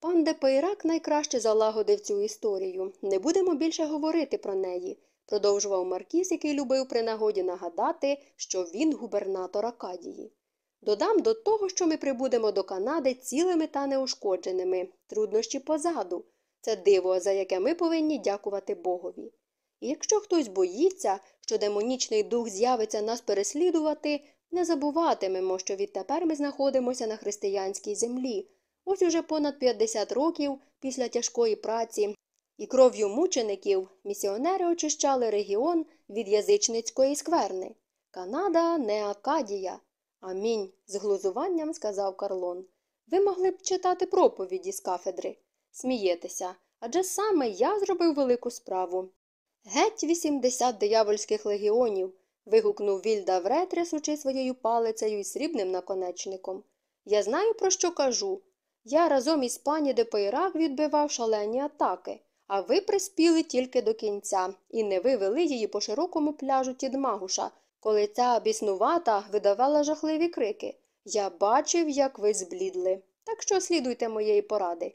Пан де Пейрак найкраще залагодив цю історію. Не будемо більше говорити про неї, продовжував Маркіс, який любив при нагоді нагадати, що він губернатор Акадії. Додам до того, що ми прибудемо до Канади цілими та неушкодженими, труднощі позаду. Це диво, за яке ми повинні дякувати Богові. І якщо хтось боїться, що демонічний дух з'явиться нас переслідувати, не забуватимемо, що відтепер ми знаходимося на християнській землі. Ось уже понад 50 років після тяжкої праці і кров'ю мучеників місіонери очищали регіон від язичницької скверни. Канада не Акадія. Амінь. з глузуванням сказав Карлон. Ви могли б читати проповіді з кафедри. Смієтеся, адже саме я зробив велику справу. Геть 80 диявольських легіонів. вигукнув Вільда Вре, трясучи своєю палицею і срібним наконечником. Я знаю, про що кажу. Я разом із пані де Пейрак відбивав шалені атаки, а ви приспіли тільки до кінця і не вивели її по широкому пляжу Тідмагуша, коли ця біснувата видавала жахливі крики. Я бачив, як ви зблідли. Так що слідуйте моїй пораді.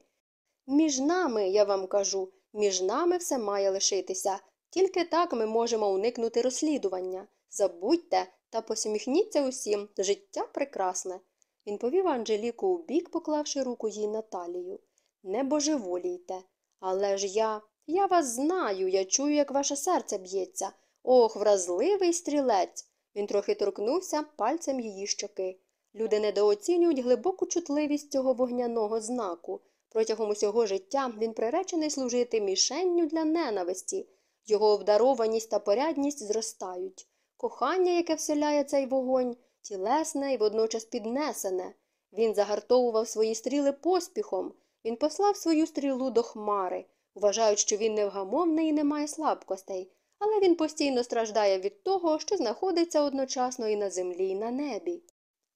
Між нами, я вам кажу, між нами все має лишитися. Тільки так ми можемо уникнути розслідування. Забудьте та посміхніться усім. Життя прекрасне. Він повів Анжеліку у бік, поклавши руку їй на талію. Не божеволійте. Але ж я. Я вас знаю, я чую, як ваше серце б'ється. Ох, вразливий стрілець. Він трохи торкнувся пальцем її щоки. Люди недооцінюють глибоку чутливість цього вогняного знаку. Протягом усього життя він приречений служити мішенню для ненависті. Його обдарованість та порядність зростають. Кохання, яке вселяє цей вогонь, тілесне і водночас піднесене. Він загартовував свої стріли поспіхом, він послав свою стрілу до хмари, вважають, що він невгамовний і не має слабкостей, але він постійно страждає від того, що знаходиться одночасно і на землі, і на небі.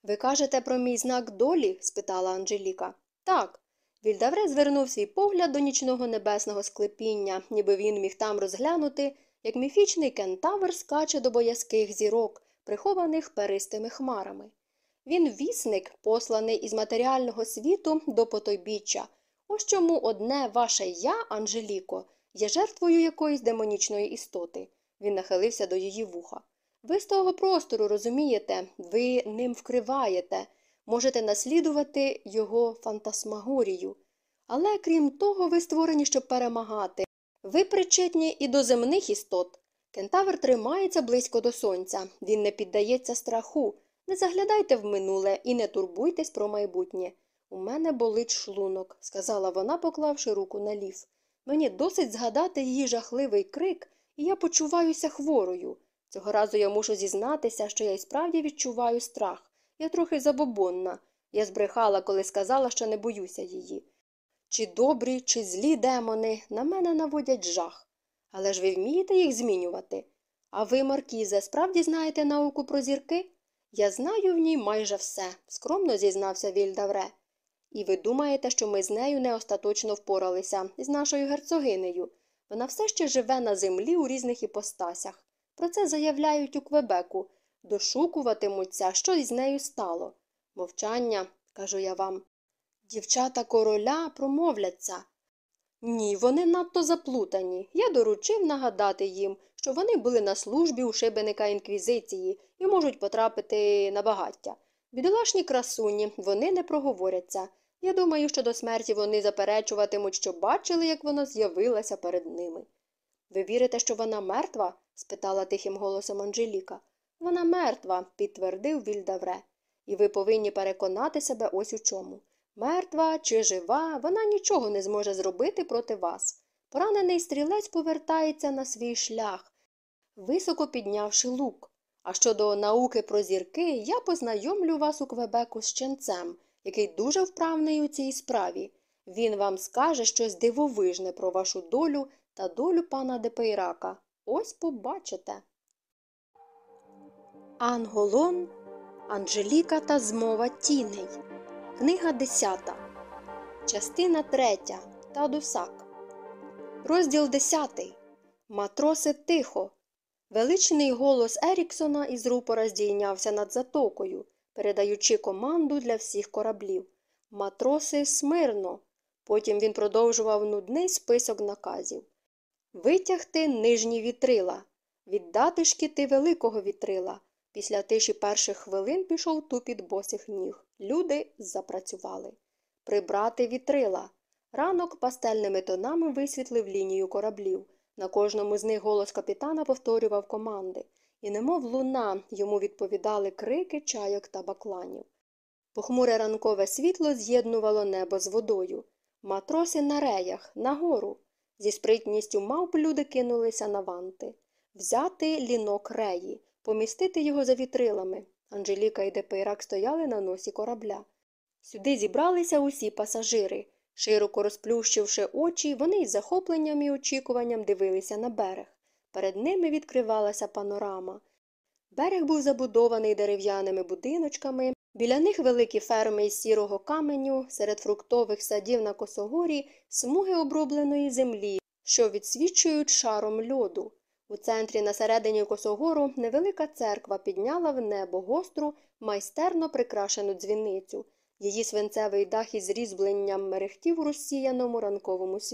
Ви кажете про мій знак долі? спитала Анжеліка. Так. Вільдавре звернув свій погляд до нічного небесного склепіння, ніби він міг там розглянути, як міфічний кентавр скаче до боязких зірок, прихованих перистими хмарами. Він вісник, посланий із матеріального світу до потойбіччя. Ось чому одне ваше я, Анжеліко, є жертвою якоїсь демонічної істоти. Він нахилився до її вуха. Ви з того простору розумієте, ви ним вкриваєте, можете наслідувати його фантасмагорію. Але крім того, ви створені, щоб перемагати. Ви причетні і до земних істот. Кентавр тримається близько до сонця, він не піддається страху. Не заглядайте в минуле і не турбуйтесь про майбутнє. У мене болить шлунок, сказала вона, поклавши руку на ліф. Мені досить згадати її жахливий крик, і я почуваюся хворою. Цього разу я мушу зізнатися, що я й справді відчуваю страх. Я трохи забобонна. Я збрехала, коли сказала, що не боюся її. Чи добрі, чи злі демони на мене наводять жах. Але ж ви вмієте їх змінювати. А ви, Маркізе, справді знаєте науку про зірки? Я знаю в ній майже все, скромно зізнався Вільдавре. І ви думаєте, що ми з нею не остаточно впоралися, з нашою герцогинею. Вона все ще живе на землі у різних іпостасях. Про це заявляють у Квебеку. Дошукуватимуться, що із нею стало. Мовчання, кажу я вам. Дівчата короля промовляться. Ні, вони надто заплутані. Я доручив нагадати їм, що вони були на службі у шибеника інквізиції і можуть потрапити на багаття. Бідолашні красуні, вони не проговоряться. Я думаю, що до смерті вони заперечуватимуть, що бачили, як вона з'явилася перед ними. Ви вірите, що вона мертва? спитала тихим голосом Анжеліка. Вона мертва, підтвердив Вільдавре. І ви повинні переконати себе ось у чому. Мертва чи жива, вона нічого не зможе зробити проти вас. Поранений стрілець повертається на свій шлях, високо піднявши лук. А щодо науки про зірки, я познайомлю вас у Квебеку з ченцем, який дуже вправний у цій справі. Він вам скаже щось дивовижне про вашу долю та долю пана Депейрака. Ось побачите. Анголон, Анжеліка та змова тіней. Книга 10. Частина 3. Тадусак. Розділ 10. Матроси тихо. Величний голос Еріксона із рупора здійнявся над затокою, передаючи команду для всіх кораблів. Матроси смирно. Потім він продовжував нудний список наказів витягти нижні вітрила, віддати шкіти великого вітрила. Після тиші перших хвилин пішов тупіт босих ніг. Люди запрацювали. Прибрати вітрила. Ранок пастельними тонами висвітлив лінію кораблів. На кожному з них голос капітана повторював команди, і, немов луна, йому відповідали крики чайок та бакланів. Похмуре ранкове світло з'єднувало небо з водою. Матроси на реях, нагору. Зі спритністю мавп люди кинулися на ванти. Взяти лінок реї, помістити його за вітрилами. Анжеліка і де Пейрак стояли на носі корабля. Сюди зібралися усі пасажири. Широко розплющивши очі, вони із захопленням і очікуванням дивилися на берег. Перед ними відкривалася панорама. Берег був забудований дерев'яними будиночками, біля них великі ферми із сірого каменю, серед фруктових садів на косогорі, смуги обробленої землі, що відсвічують шаром льоду. У центрі на середині косогору невелика церква підняла в небо гостру, майстерно прикрашену дзвіницю. Її свинцевий дах із різьбленням мерехтів у розсіяному ранковому світлі.